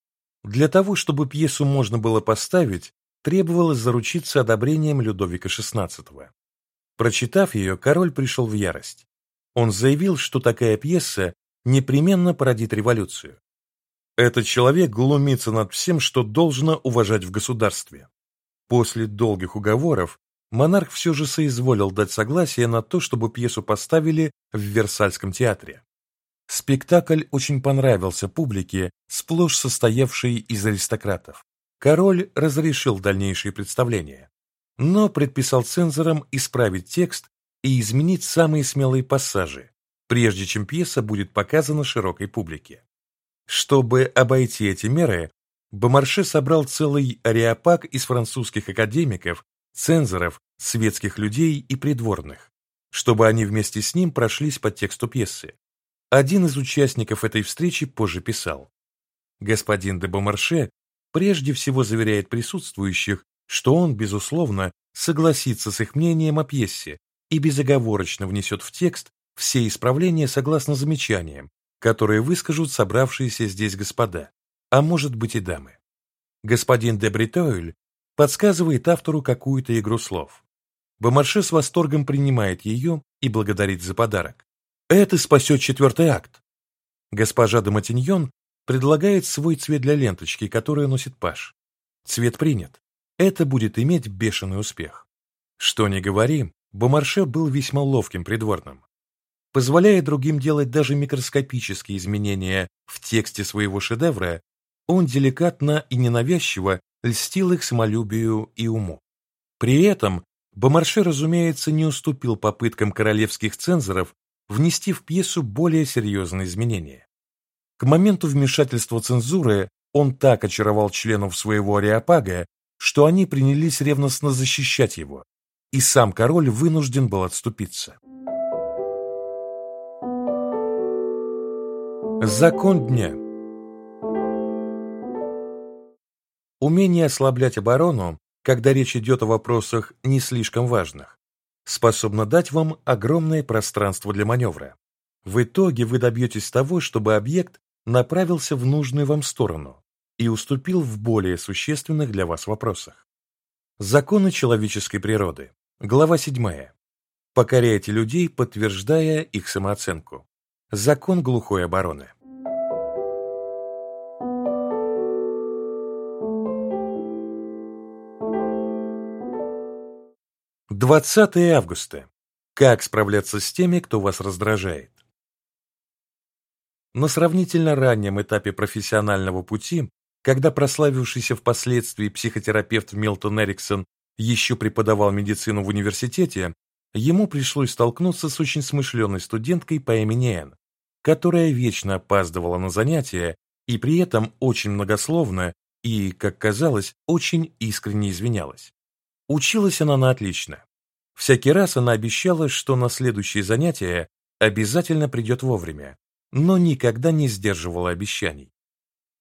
Для того, чтобы пьесу можно было поставить, требовалось заручиться одобрением Людовика XVI. Прочитав ее, король пришел в ярость. Он заявил, что такая пьеса непременно породит революцию. Этот человек глумится над всем, что должно уважать в государстве. После долгих уговоров монарх все же соизволил дать согласие на то, чтобы пьесу поставили в Версальском театре. Спектакль очень понравился публике, сплошь состоявшей из аристократов. Король разрешил дальнейшие представления, но предписал цензорам исправить текст и изменить самые смелые пассажи, прежде чем пьеса будет показана широкой публике. Чтобы обойти эти меры, Бомарше собрал целый ареопаг из французских академиков, цензоров, светских людей и придворных, чтобы они вместе с ним прошлись по тексту пьесы. Один из участников этой встречи позже писал, «Господин де Бомарше прежде всего заверяет присутствующих, что он, безусловно, согласится с их мнением о пьесе и безоговорочно внесет в текст все исправления согласно замечаниям, которые выскажут собравшиеся здесь господа, а может быть и дамы. Господин де Бритойль подсказывает автору какую-то игру слов. Бомарше с восторгом принимает ее и благодарит за подарок. Это спасет четвертый акт. Госпожа де Матиньон предлагает свой цвет для ленточки, которую носит Паш. Цвет принят. Это будет иметь бешеный успех. Что ни говори, Бомарше был весьма ловким придворным позволяя другим делать даже микроскопические изменения в тексте своего шедевра, он деликатно и ненавязчиво льстил их самолюбию и уму. При этом Бомарше, разумеется, не уступил попыткам королевских цензоров внести в пьесу более серьезные изменения. К моменту вмешательства цензуры он так очаровал членов своего ареопага, что они принялись ревностно защищать его, и сам король вынужден был отступиться. Закон дня Умение ослаблять оборону, когда речь идет о вопросах не слишком важных, способно дать вам огромное пространство для маневра. В итоге вы добьетесь того, чтобы объект направился в нужную вам сторону и уступил в более существенных для вас вопросах. Законы человеческой природы. Глава 7. Покоряйте людей, подтверждая их самооценку. Закон глухой обороны. Двадцатое августа. Как справляться с теми, кто вас раздражает? На сравнительно раннем этапе профессионального пути, когда прославившийся впоследствии психотерапевт Милтон Эриксон еще преподавал медицину в университете, ему пришлось столкнуться с очень смышленой студенткой по имени Энн, которая вечно опаздывала на занятия и при этом очень многословно и, как казалось, очень искренне извинялась. Училась она на отлично. Всякий раз она обещала, что на следующее занятие обязательно придет вовремя, но никогда не сдерживала обещаний.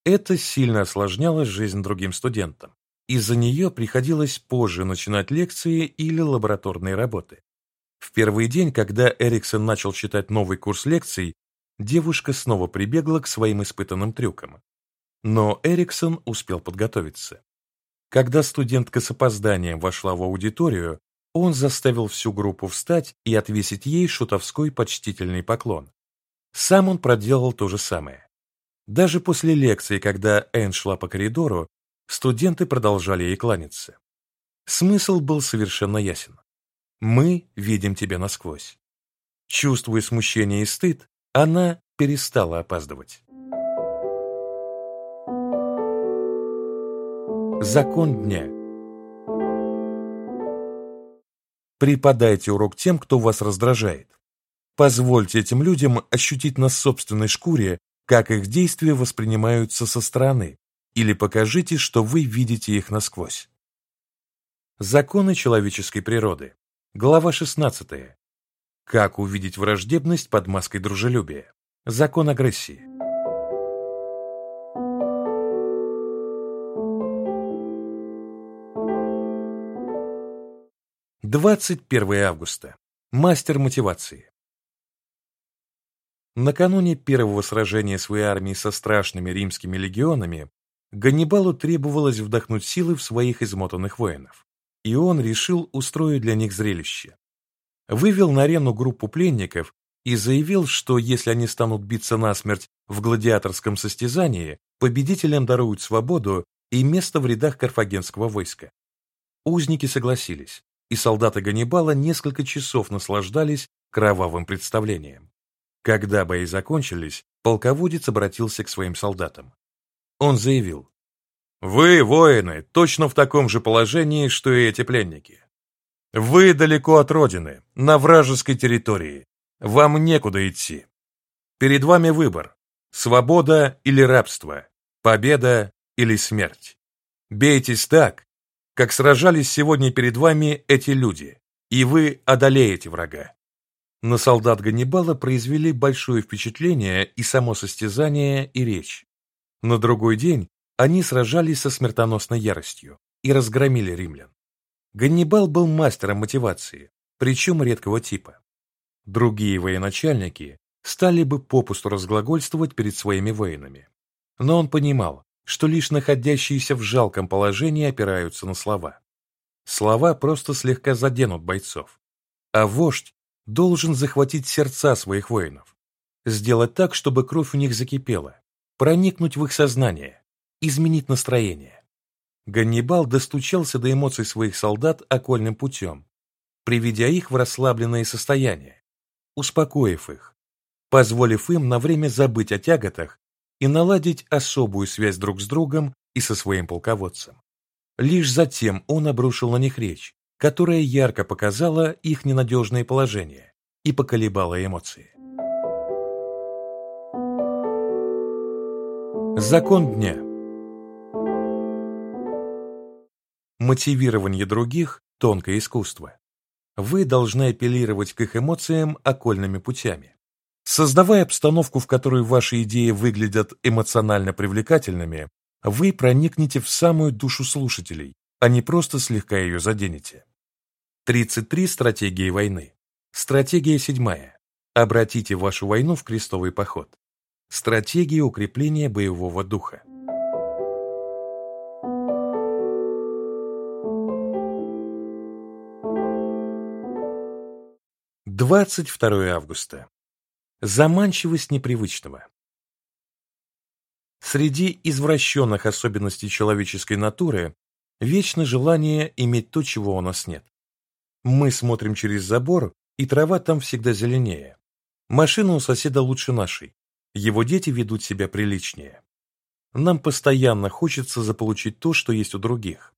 Это сильно осложняло жизнь другим студентам. Из-за нее приходилось позже начинать лекции или лабораторные работы. В первый день, когда Эриксон начал читать новый курс лекций, девушка снова прибегла к своим испытанным трюкам. Но Эриксон успел подготовиться. Когда студентка с опозданием вошла в аудиторию, он заставил всю группу встать и отвесить ей шутовской почтительный поклон. Сам он проделал то же самое. Даже после лекции, когда Энн шла по коридору, студенты продолжали ей кланяться. Смысл был совершенно ясен. Мы видим тебя насквозь. Чувствуя смущение и стыд, она перестала опаздывать. Закон дня Преподайте урок тем, кто вас раздражает. Позвольте этим людям ощутить на собственной шкуре, как их действия воспринимаются со стороны, или покажите, что вы видите их насквозь. Законы человеческой природы. Глава 16. Как увидеть враждебность под маской дружелюбия. Закон агрессии. Двадцать первое августа. Мастер мотивации. Накануне первого сражения своей армии со страшными римскими легионами Ганнибалу требовалось вдохнуть силы в своих измотанных воинов, и он решил устроить для них зрелище. Вывел на арену группу пленников и заявил, что если они станут биться насмерть в гладиаторском состязании, победителям даруют свободу и место в рядах карфагенского войска. Узники согласились, и солдаты Ганнибала несколько часов наслаждались кровавым представлением. Когда бои закончились, полководец обратился к своим солдатам. Он заявил, «Вы, воины, точно в таком же положении, что и эти пленники. Вы далеко от родины, на вражеской территории. Вам некуда идти. Перед вами выбор – свобода или рабство, победа или смерть. Бейтесь так, как сражались сегодня перед вами эти люди, и вы одолеете врага. На солдат Ганнибала произвели большое впечатление и само состязание, и речь. На другой день они сражались со смертоносной яростью и разгромили римлян. Ганнибал был мастером мотивации, причем редкого типа. Другие военачальники стали бы попусту разглагольствовать перед своими воинами. Но он понимал, что лишь находящиеся в жалком положении опираются на слова. Слова просто слегка заденут бойцов. А вождь должен захватить сердца своих воинов, сделать так, чтобы кровь у них закипела, проникнуть в их сознание, изменить настроение. Ганнибал достучался до эмоций своих солдат окольным путем, приведя их в расслабленное состояние, успокоив их, позволив им на время забыть о тяготах и наладить особую связь друг с другом и со своим полководцем. Лишь затем он обрушил на них речь, которая ярко показала их ненадежное положение и поколебала эмоции. Закон дня. Мотивирование других – тонкое искусство. Вы должны апеллировать к их эмоциям окольными путями. Создавая обстановку, в которой ваши идеи выглядят эмоционально привлекательными, вы проникнете в самую душу слушателей, а не просто слегка ее заденете. 33 стратегии войны. Стратегия седьмая. Обратите вашу войну в крестовый поход. Стратегия укрепления боевого духа. Двадцать второе августа. Заманчивость непривычного. Среди извращенных особенностей человеческой натуры вечно желание иметь то, чего у нас нет. Мы смотрим через забор, и трава там всегда зеленее. Машина у соседа лучше нашей. Его дети ведут себя приличнее. Нам постоянно хочется заполучить то, что есть у других.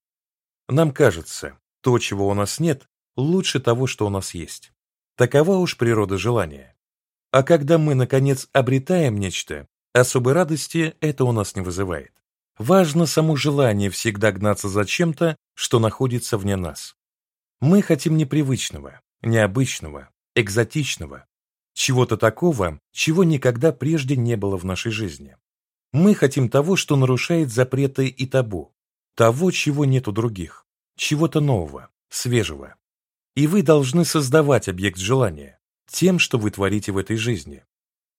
Нам кажется, то, чего у нас нет, лучше того, что у нас есть. Такова уж природа желания. А когда мы, наконец, обретаем нечто, особой радости это у нас не вызывает. Важно само желание всегда гнаться за чем-то, что находится вне нас. Мы хотим непривычного, необычного, экзотичного, чего-то такого, чего никогда прежде не было в нашей жизни. Мы хотим того, что нарушает запреты и табу, того, чего нет у других, чего-то нового, свежего. И вы должны создавать объект желания тем, что вы творите в этой жизни.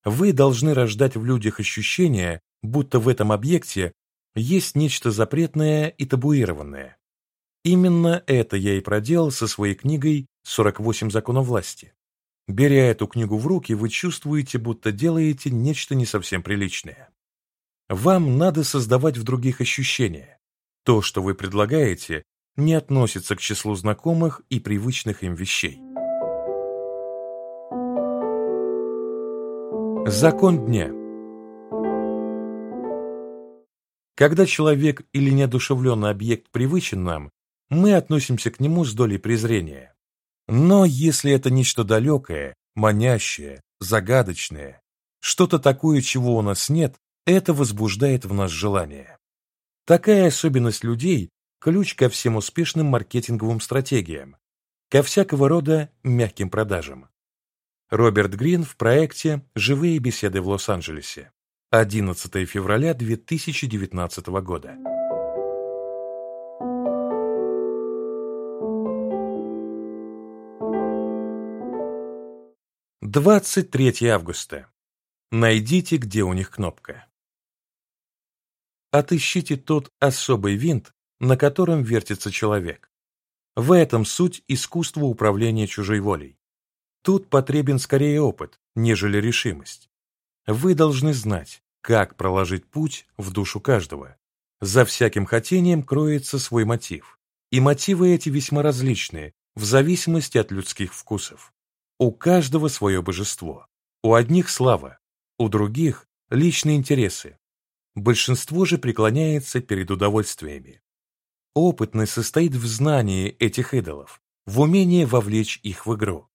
Вы должны рождать в людях ощущение, будто в этом объекте есть нечто запретное и табуированное. Именно это я и проделал со своей книгой «48 законов власти». Беря эту книгу в руки, вы чувствуете, будто делаете нечто не совсем приличное. Вам надо создавать в других ощущения. То, что вы предлагаете, не относится к числу знакомых и привычных им вещей. Закон дня Когда человек или неодушевленный объект привычен нам, мы относимся к нему с долей презрения. Но если это нечто далекое, манящее, загадочное, что-то такое, чего у нас нет, это возбуждает в нас желание. Такая особенность людей – ключ ко всем успешным маркетинговым стратегиям, ко всякого рода мягким продажам. Роберт Грин в проекте «Живые беседы в Лос-Анджелесе». 11 февраля 2019 года. 23 августа. Найдите, где у них кнопка. Отыщите тот особый винт, на котором вертится человек. В этом суть искусства управления чужой волей. Тут потребен скорее опыт, нежели решимость. Вы должны знать, как проложить путь в душу каждого. За всяким хотением кроется свой мотив, и мотивы эти весьма различные, в зависимости от людских вкусов. У каждого свое божество. У одних слава, у других личные интересы. Большинство же преклоняется перед удовольствиями. Опытность состоит в знании этих идолов, в умении вовлечь их в игру.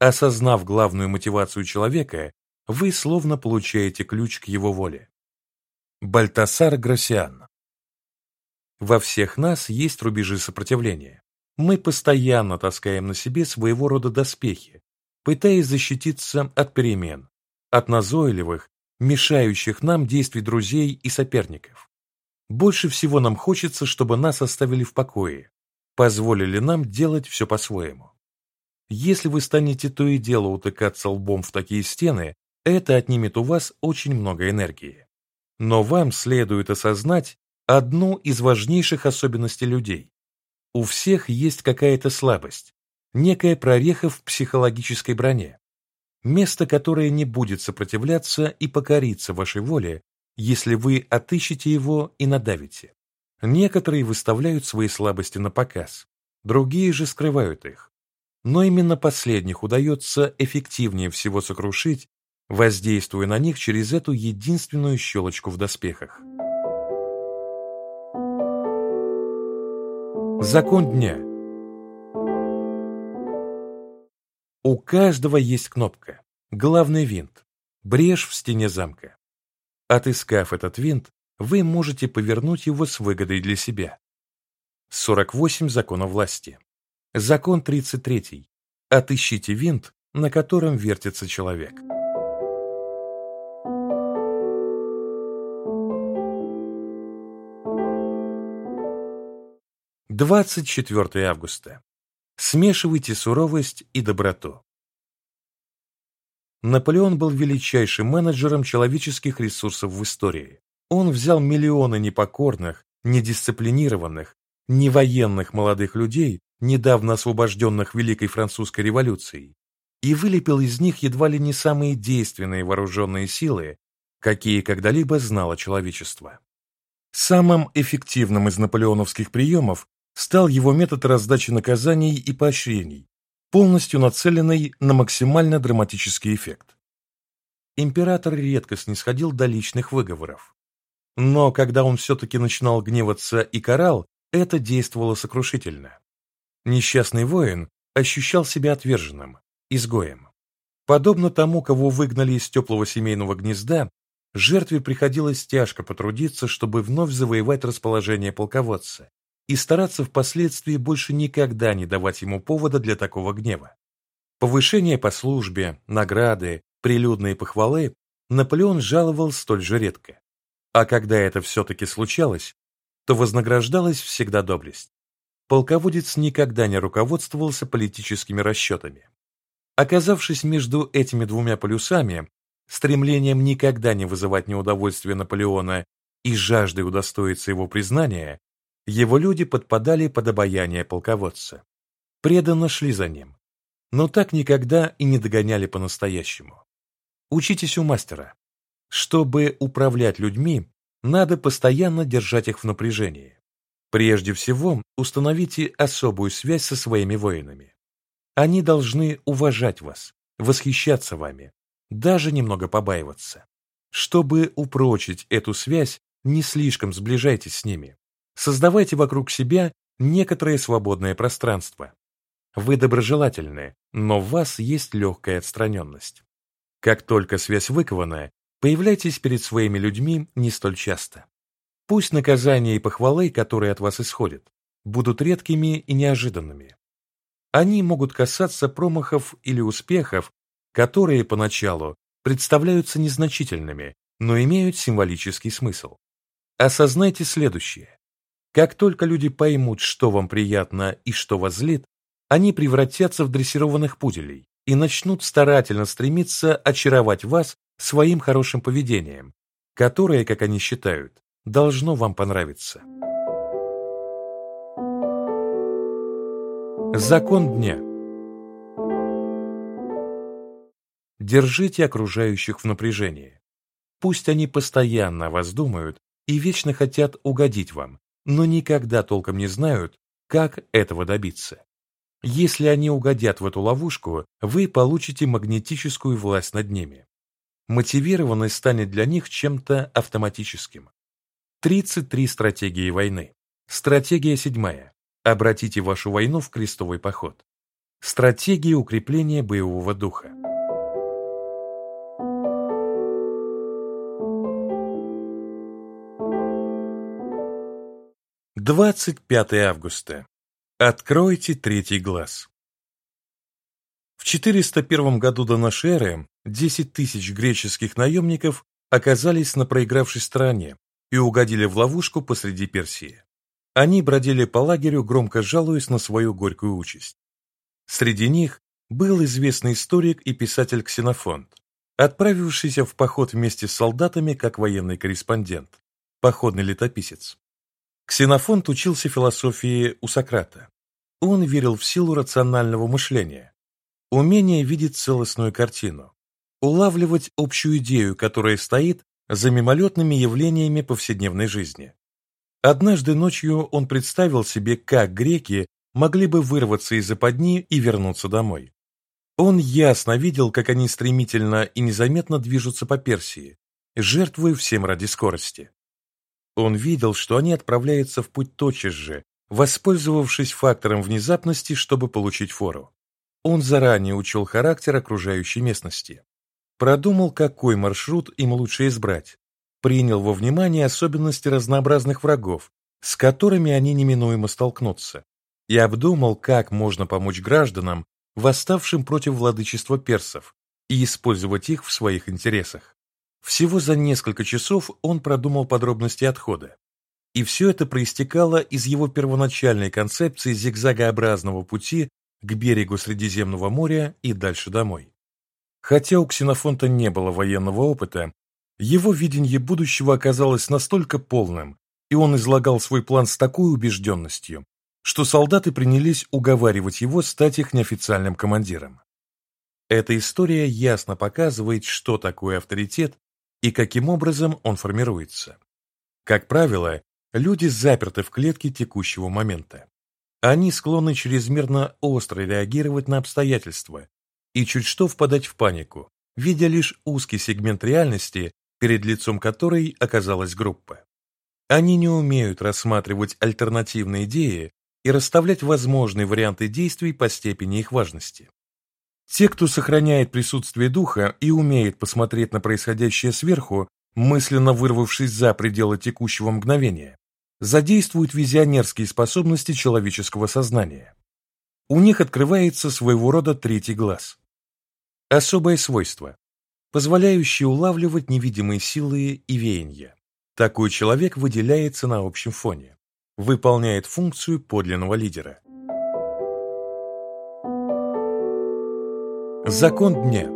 Осознав главную мотивацию человека, вы словно получаете ключ к его воле. Бальтасар Грасиан Во всех нас есть рубежи сопротивления. Мы постоянно таскаем на себе своего рода доспехи, пытаясь защититься от перемен, от назойливых, мешающих нам действий друзей и соперников. Больше всего нам хочется, чтобы нас оставили в покое, позволили нам делать все по-своему. Если вы станете то и дело утыкаться лбом в такие стены, это отнимет у вас очень много энергии. Но вам следует осознать одну из важнейших особенностей людей. У всех есть какая-то слабость, некая прореха в психологической броне, место, которое не будет сопротивляться и покориться вашей воле, если вы отыщете его и надавите. Некоторые выставляют свои слабости на показ, другие же скрывают их. Но именно последних удается эффективнее всего сокрушить, воздействуя на них через эту единственную щелочку в доспехах. Закон дня – У каждого есть кнопка, главный винт, брешь в стене замка. Отыскав этот винт, вы можете повернуть его с выгодой для себя. 48 законов власти. Закон 33. Отыщите винт, на котором вертится человек. Двадцать четвертое августа. Смешивайте суровость и доброту. Наполеон был величайшим менеджером человеческих ресурсов в истории. Он взял миллионы непокорных, недисциплинированных, невоенных молодых людей, недавно освобожденных Великой Французской революцией, и вылепил из них едва ли не самые действенные вооруженные силы, какие когда-либо знало человечество. Самым эффективным из наполеоновских приемов стал его метод раздачи наказаний и поощрений, полностью нацеленный на максимально драматический эффект. Император редко снисходил до личных выговоров. Но когда он все-таки начинал гневаться и карал, это действовало сокрушительно. Несчастный воин ощущал себя отверженным, изгоем. Подобно тому, кого выгнали из теплого семейного гнезда, жертве приходилось тяжко потрудиться, чтобы вновь завоевать расположение полководца и стараться впоследствии больше никогда не давать ему повода для такого гнева. Повышение по службе, награды, прилюдные похвалы Наполеон жаловал столь же редко. А когда это все-таки случалось, то вознаграждалась всегда доблесть. Полководец никогда не руководствовался политическими расчетами. Оказавшись между этими двумя полюсами, стремлением никогда не вызывать неудовольствия Наполеона и жаждой удостоиться его признания, его люди подпадали под обаяние полководца. Преданно шли за ним, но так никогда и не догоняли по-настоящему. Учитесь у мастера. Чтобы управлять людьми, надо постоянно держать их в напряжении. Прежде всего, установите особую связь со своими воинами. Они должны уважать вас, восхищаться вами, даже немного побаиваться. Чтобы упрочить эту связь, не слишком сближайтесь с ними. Создавайте вокруг себя некоторое свободное пространство. Вы доброжелательны, но в вас есть легкая отстраненность. Как только связь выкована, появляйтесь перед своими людьми не столь часто. Пусть наказания и похвалы, которые от вас исходят, будут редкими и неожиданными. Они могут касаться промахов или успехов, которые поначалу представляются незначительными, но имеют символический смысл. Осознайте следующее. Как только люди поймут, что вам приятно и что вас злит, они превратятся в дрессированных пуделей и начнут старательно стремиться очаровать вас своим хорошим поведением, которое, как они считают, должно вам понравиться. Закон дня Держите окружающих в напряжении. Пусть они постоянно вас думают и вечно хотят угодить вам, но никогда толком не знают, как этого добиться. Если они угодят в эту ловушку, вы получите магнетическую власть над ними. Мотивированность станет для них чем-то автоматическим. 33 стратегии войны. Стратегия седьмая. Обратите вашу войну в крестовый поход. Стратегия укрепления боевого духа. Двадцать пятое августа. Откройте третий глаз. В 401 году до нашей эры 10 тысяч греческих наемников оказались на проигравшей стороне и угодили в ловушку посреди Персии. Они бродили по лагерю, громко жалуясь на свою горькую участь. Среди них был известный историк и писатель Ксенофонт, отправившийся в поход вместе с солдатами как военный корреспондент, походный летописец. Ксенофонт учился философии у Сократа. Он верил в силу рационального мышления, умение видеть целостную картину, улавливать общую идею, которая стоит за мимолетными явлениями повседневной жизни. Однажды ночью он представил себе, как греки могли бы вырваться из западни и вернуться домой. Он ясно видел, как они стремительно и незаметно движутся по Персии, жертвуя всем ради скорости. Он видел, что они отправляются в путь тотчас же, воспользовавшись фактором внезапности, чтобы получить фору. Он заранее учел характер окружающей местности, продумал, какой маршрут им лучше избрать, принял во внимание особенности разнообразных врагов, с которыми они неминуемо столкнутся, и обдумал, как можно помочь гражданам, восставшим против владычества персов, и использовать их в своих интересах. Всего за несколько часов он продумал подробности отхода. И все это проистекало из его первоначальной концепции зигзагообразного пути к берегу Средиземного моря и дальше домой. Хотя у Ксенофонта не было военного опыта, его видение будущего оказалось настолько полным, и он излагал свой план с такой убежденностью, что солдаты принялись уговаривать его стать их неофициальным командиром. Эта история ясно показывает, что такое авторитет и каким образом он формируется. Как правило, люди заперты в клетке текущего момента. Они склонны чрезмерно остро реагировать на обстоятельства и чуть что впадать в панику, видя лишь узкий сегмент реальности, перед лицом которой оказалась группа. Они не умеют рассматривать альтернативные идеи и расставлять возможные варианты действий по степени их важности. Те, кто сохраняет присутствие духа и умеет посмотреть на происходящее сверху, мысленно вырвавшись за пределы текущего мгновения, задействуют визионерские способности человеческого сознания. У них открывается своего рода третий глаз. Особое свойство, позволяющее улавливать невидимые силы и веяния. Такой человек выделяется на общем фоне, выполняет функцию подлинного лидера. Закон дня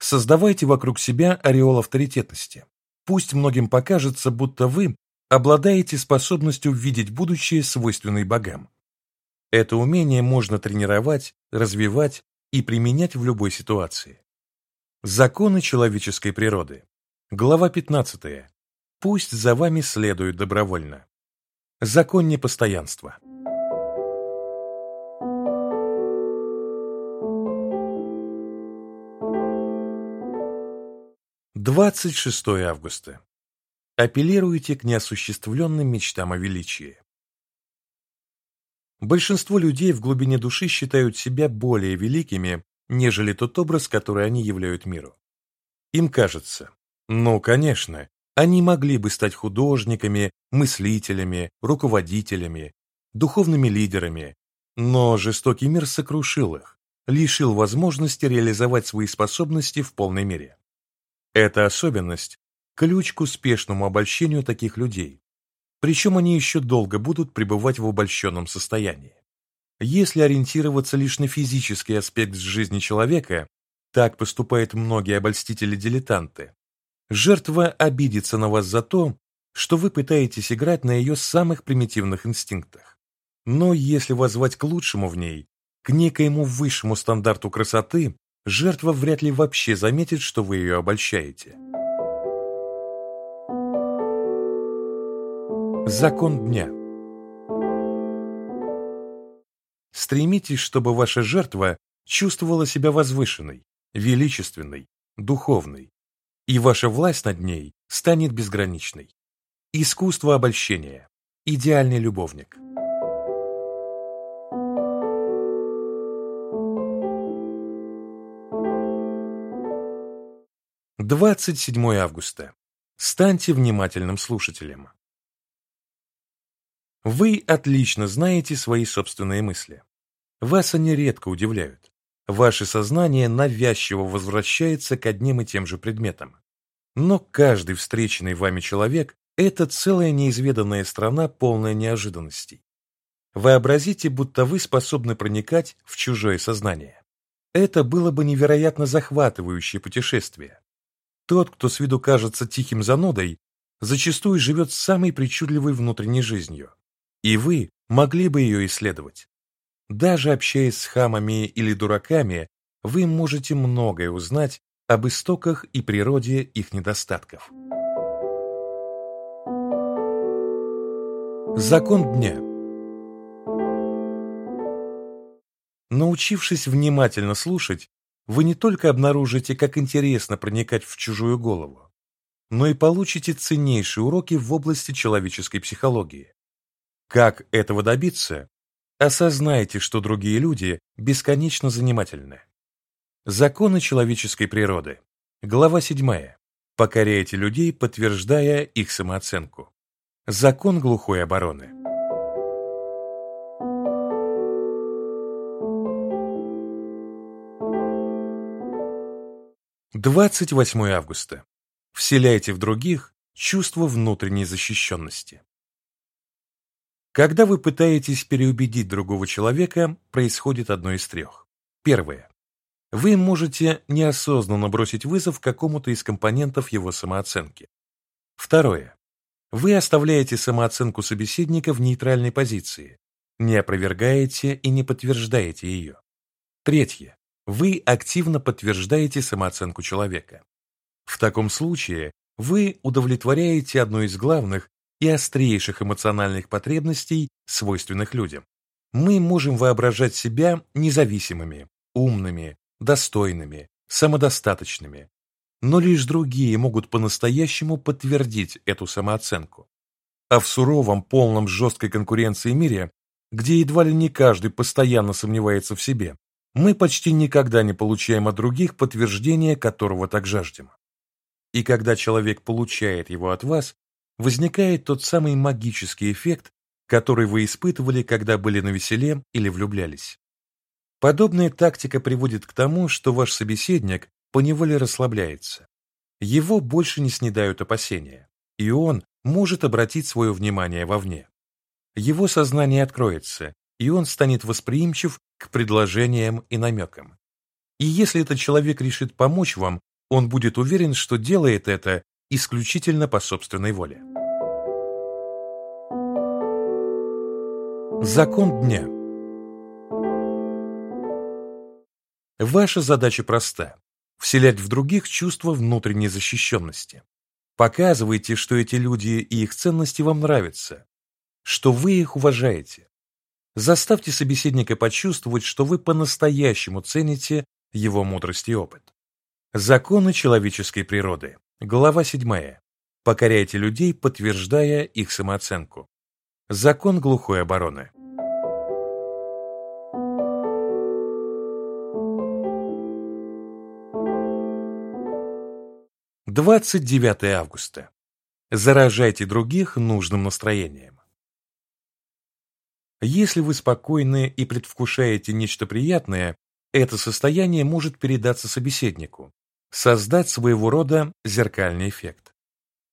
Создавайте вокруг себя ореол авторитетности. Пусть многим покажется, будто вы обладаете способностью видеть будущее, свойственной богам. Это умение можно тренировать, развивать и применять в любой ситуации. Законы человеческой природы. Глава 15. Пусть за вами следуют добровольно. Закон непостоянства. Двадцать шестое августа. Апеллируйте к неосуществленным мечтам о величии. Большинство людей в глубине души считают себя более великими, нежели тот образ, который они являют миру. Им кажется, ну, конечно, они могли бы стать художниками, мыслителями, руководителями, духовными лидерами, но жестокий мир сокрушил их, лишил возможности реализовать свои способности в полной мере. Эта особенность – ключ к успешному обольщению таких людей, причем они еще долго будут пребывать в обольщенном состоянии. Если ориентироваться лишь на физический аспект жизни человека, так поступают многие обольстители-дилетанты, жертва обидится на вас за то, что вы пытаетесь играть на ее самых примитивных инстинктах. Но если воззвать к лучшему в ней, к некоему высшему стандарту красоты, жертва вряд ли вообще заметит, что вы ее обольщаете. Закон дня Стремитесь, чтобы ваша жертва чувствовала себя возвышенной, величественной, духовной, и ваша власть над ней станет безграничной. Искусство обольщения. Идеальный любовник. Двадцать седьмое августа. Станьте внимательным слушателем. Вы отлично знаете свои собственные мысли. Вас они редко удивляют. Ваше сознание навязчиво возвращается к одним и тем же предметам. Но каждый встреченный вами человек – это целая неизведанная страна, полная неожиданностей. Вообразите, будто вы способны проникать в чужое сознание. Это было бы невероятно захватывающее путешествие. Тот, кто с виду кажется тихим занудой, зачастую живет самой причудливой внутренней жизнью и вы могли бы ее исследовать. Даже общаясь с хамами или дураками, вы можете многое узнать об истоках и природе их недостатков. Закон дня Научившись внимательно слушать, вы не только обнаружите, как интересно проникать в чужую голову, но и получите ценнейшие уроки в области человеческой психологии. Как этого добиться? Осознайте, что другие люди бесконечно занимательны. Законы человеческой природы. Глава 7. Покоряйте людей, подтверждая их самооценку. Закон глухой обороны. Двадцать восьмое августа. Вселяйте в других чувство внутренней защищенности. Когда вы пытаетесь переубедить другого человека, происходит одно из трех. Первое. Вы можете неосознанно бросить вызов какому-то из компонентов его самооценки. Второе. Вы оставляете самооценку собеседника в нейтральной позиции, не опровергаете и не подтверждаете ее. Третье. Вы активно подтверждаете самооценку человека. В таком случае вы удовлетворяете одну из главных и острейших эмоциональных потребностей, свойственных людям. Мы можем воображать себя независимыми, умными, достойными, самодостаточными. Но лишь другие могут по-настоящему подтвердить эту самооценку. А в суровом, полном жесткой конкуренции мире, где едва ли не каждый постоянно сомневается в себе, мы почти никогда не получаем от других подтверждения, которого так жаждем. И когда человек получает его от вас, возникает тот самый магический эффект, который вы испытывали, когда были на веселе или влюблялись. Подобная тактика приводит к тому, что ваш собеседник поневоле расслабляется. Его больше не снедают опасения, и он может обратить свое внимание вовне. Его сознание откроется, и он станет восприимчив к предложениям и намекам. И если этот человек решит помочь вам, он будет уверен, что делает это исключительно по собственной воле. Закон дня Ваша задача проста – вселять в других чувство внутренней защищенности. Показывайте, что эти люди и их ценности вам нравятся, что вы их уважаете. Заставьте собеседника почувствовать, что вы по-настоящему цените его мудрость и опыт. Законы человеческой природы. Глава 7. Покоряйте людей, подтверждая их самооценку. Закон глухой обороны. Двадцать девятое августа. Заражайте других нужным настроением. Если вы спокойны и предвкушаете нечто приятное, это состояние может передаться собеседнику, создать своего рода зеркальный эффект.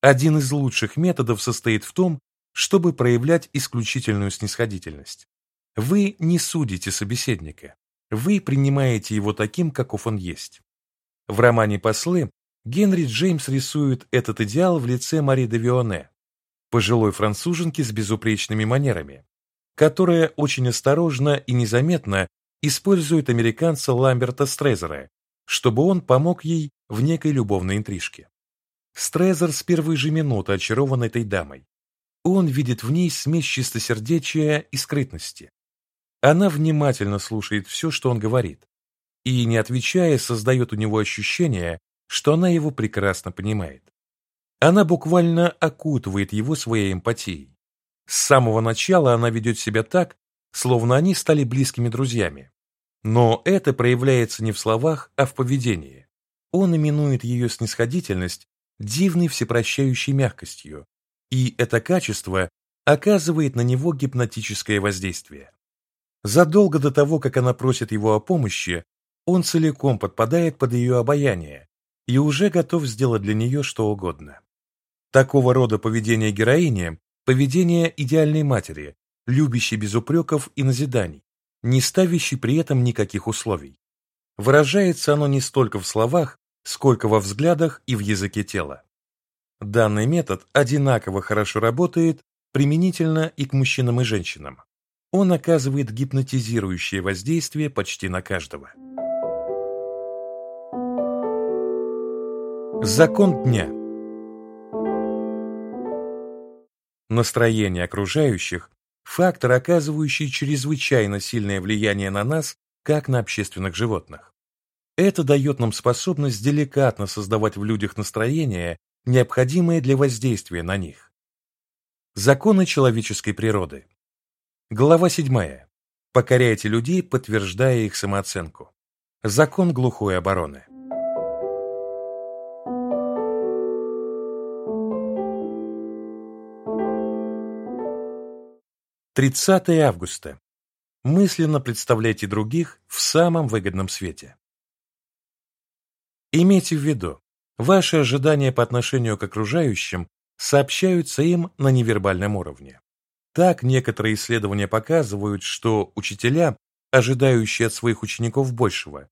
Один из лучших методов состоит в том, чтобы проявлять исключительную снисходительность. Вы не судите собеседника, вы принимаете его таким, каков он есть. В романе «Послы» Генри Джеймс рисует этот идеал в лице Мари де Вионе, пожилой француженки с безупречными манерами, которая очень осторожно и незаметно использует американца Ламберта Стрезера, чтобы он помог ей в некой любовной интрижке. Стрезер с первой же минуты очарован этой дамой. Он видит в ней смесь чистосердечия и скрытности. Она внимательно слушает все, что он говорит, и, не отвечая, создает у него ощущение, что она его прекрасно понимает. Она буквально окутывает его своей эмпатией. С самого начала она ведет себя так, словно они стали близкими друзьями. Но это проявляется не в словах, а в поведении. Он именует ее снисходительность дивной всепрощающей мягкостью, и это качество оказывает на него гипнотическое воздействие. Задолго до того, как она просит его о помощи, он целиком подпадает под ее обаяние и уже готов сделать для нее что угодно. Такого рода поведение героини – поведение идеальной матери, любящей без упреков и назиданий, не ставящей при этом никаких условий. Выражается оно не столько в словах, сколько во взглядах и в языке тела. Данный метод одинаково хорошо работает применительно и к мужчинам и женщинам. Он оказывает гипнотизирующее воздействие почти на каждого. Закон дня Настроение окружающих – фактор, оказывающий чрезвычайно сильное влияние на нас, как на общественных животных. Это дает нам способность деликатно создавать в людях настроение, необходимое для воздействия на них. Законы человеческой природы. Глава 7. Покоряйте людей, подтверждая их самооценку. Закон глухой обороны. Тридцатое августа. Мысленно представляйте других в самом выгодном свете. Имейте в виду, ваши ожидания по отношению к окружающим сообщаются им на невербальном уровне. Так, некоторые исследования показывают, что учителя ожидающие от своих учеников большего,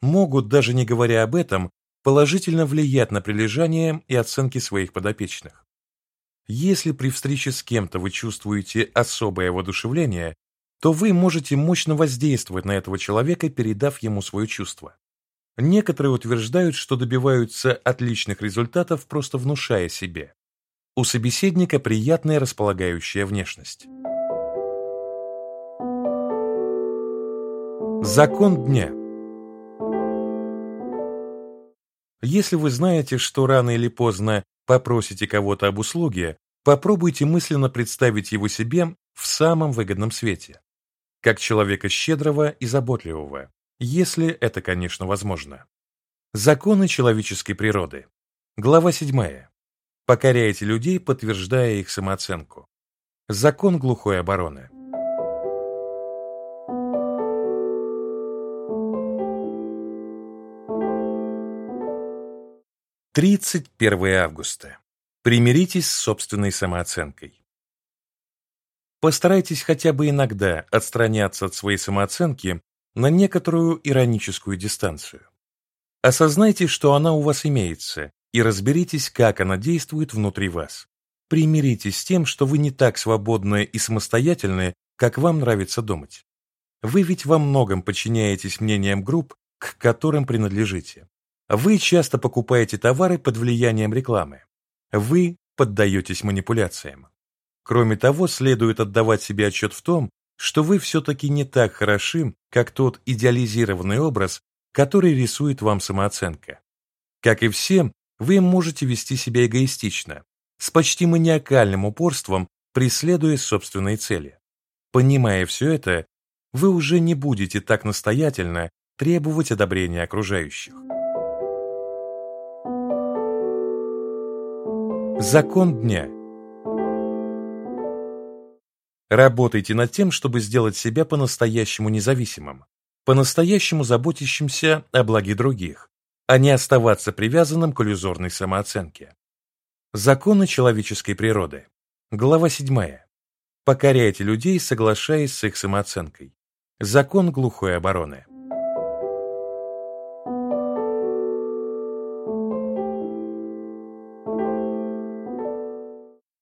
могут, даже не говоря об этом, положительно влиять на прилежание и оценки своих подопечных. Если при встрече с кем-то вы чувствуете особое воодушевление, то вы можете мощно воздействовать на этого человека, передав ему свое чувство. Некоторые утверждают, что добиваются отличных результатов, просто внушая себе. У собеседника приятная располагающая внешность. Закон дня Если вы знаете, что рано или поздно попросите кого-то об услуге, попробуйте мысленно представить его себе в самом выгодном свете, как человека щедрого и заботливого, если это, конечно, возможно. Законы человеческой природы. Глава 7. Покоряйте людей, подтверждая их самооценку. Закон глухой обороны. Тридцать первое августа. Примиритесь с собственной самооценкой. Постарайтесь хотя бы иногда отстраняться от своей самооценки на некоторую ироническую дистанцию. Осознайте, что она у вас имеется, и разберитесь, как она действует внутри вас. Примиритесь с тем, что вы не так свободны и самостоятельны, как вам нравится думать. Вы ведь во многом подчиняетесь мнениям групп, к которым принадлежите. Вы часто покупаете товары под влиянием рекламы. Вы поддаетесь манипуляциям. Кроме того, следует отдавать себе отчет в том, что вы все-таки не так хороши, как тот идеализированный образ, который рисует вам самооценка. Как и все, вы можете вести себя эгоистично, с почти маниакальным упорством, преследуя собственные цели. Понимая все это, вы уже не будете так настоятельно требовать одобрения окружающих. Закон дня – Работайте над тем, чтобы сделать себя по-настоящему независимым, по-настоящему заботящимся о благе других, а не оставаться привязанным к иллюзорной самооценке. Законы человеческой природы. Глава 7. Покоряйте людей, соглашаясь с их самооценкой. Закон глухой обороны.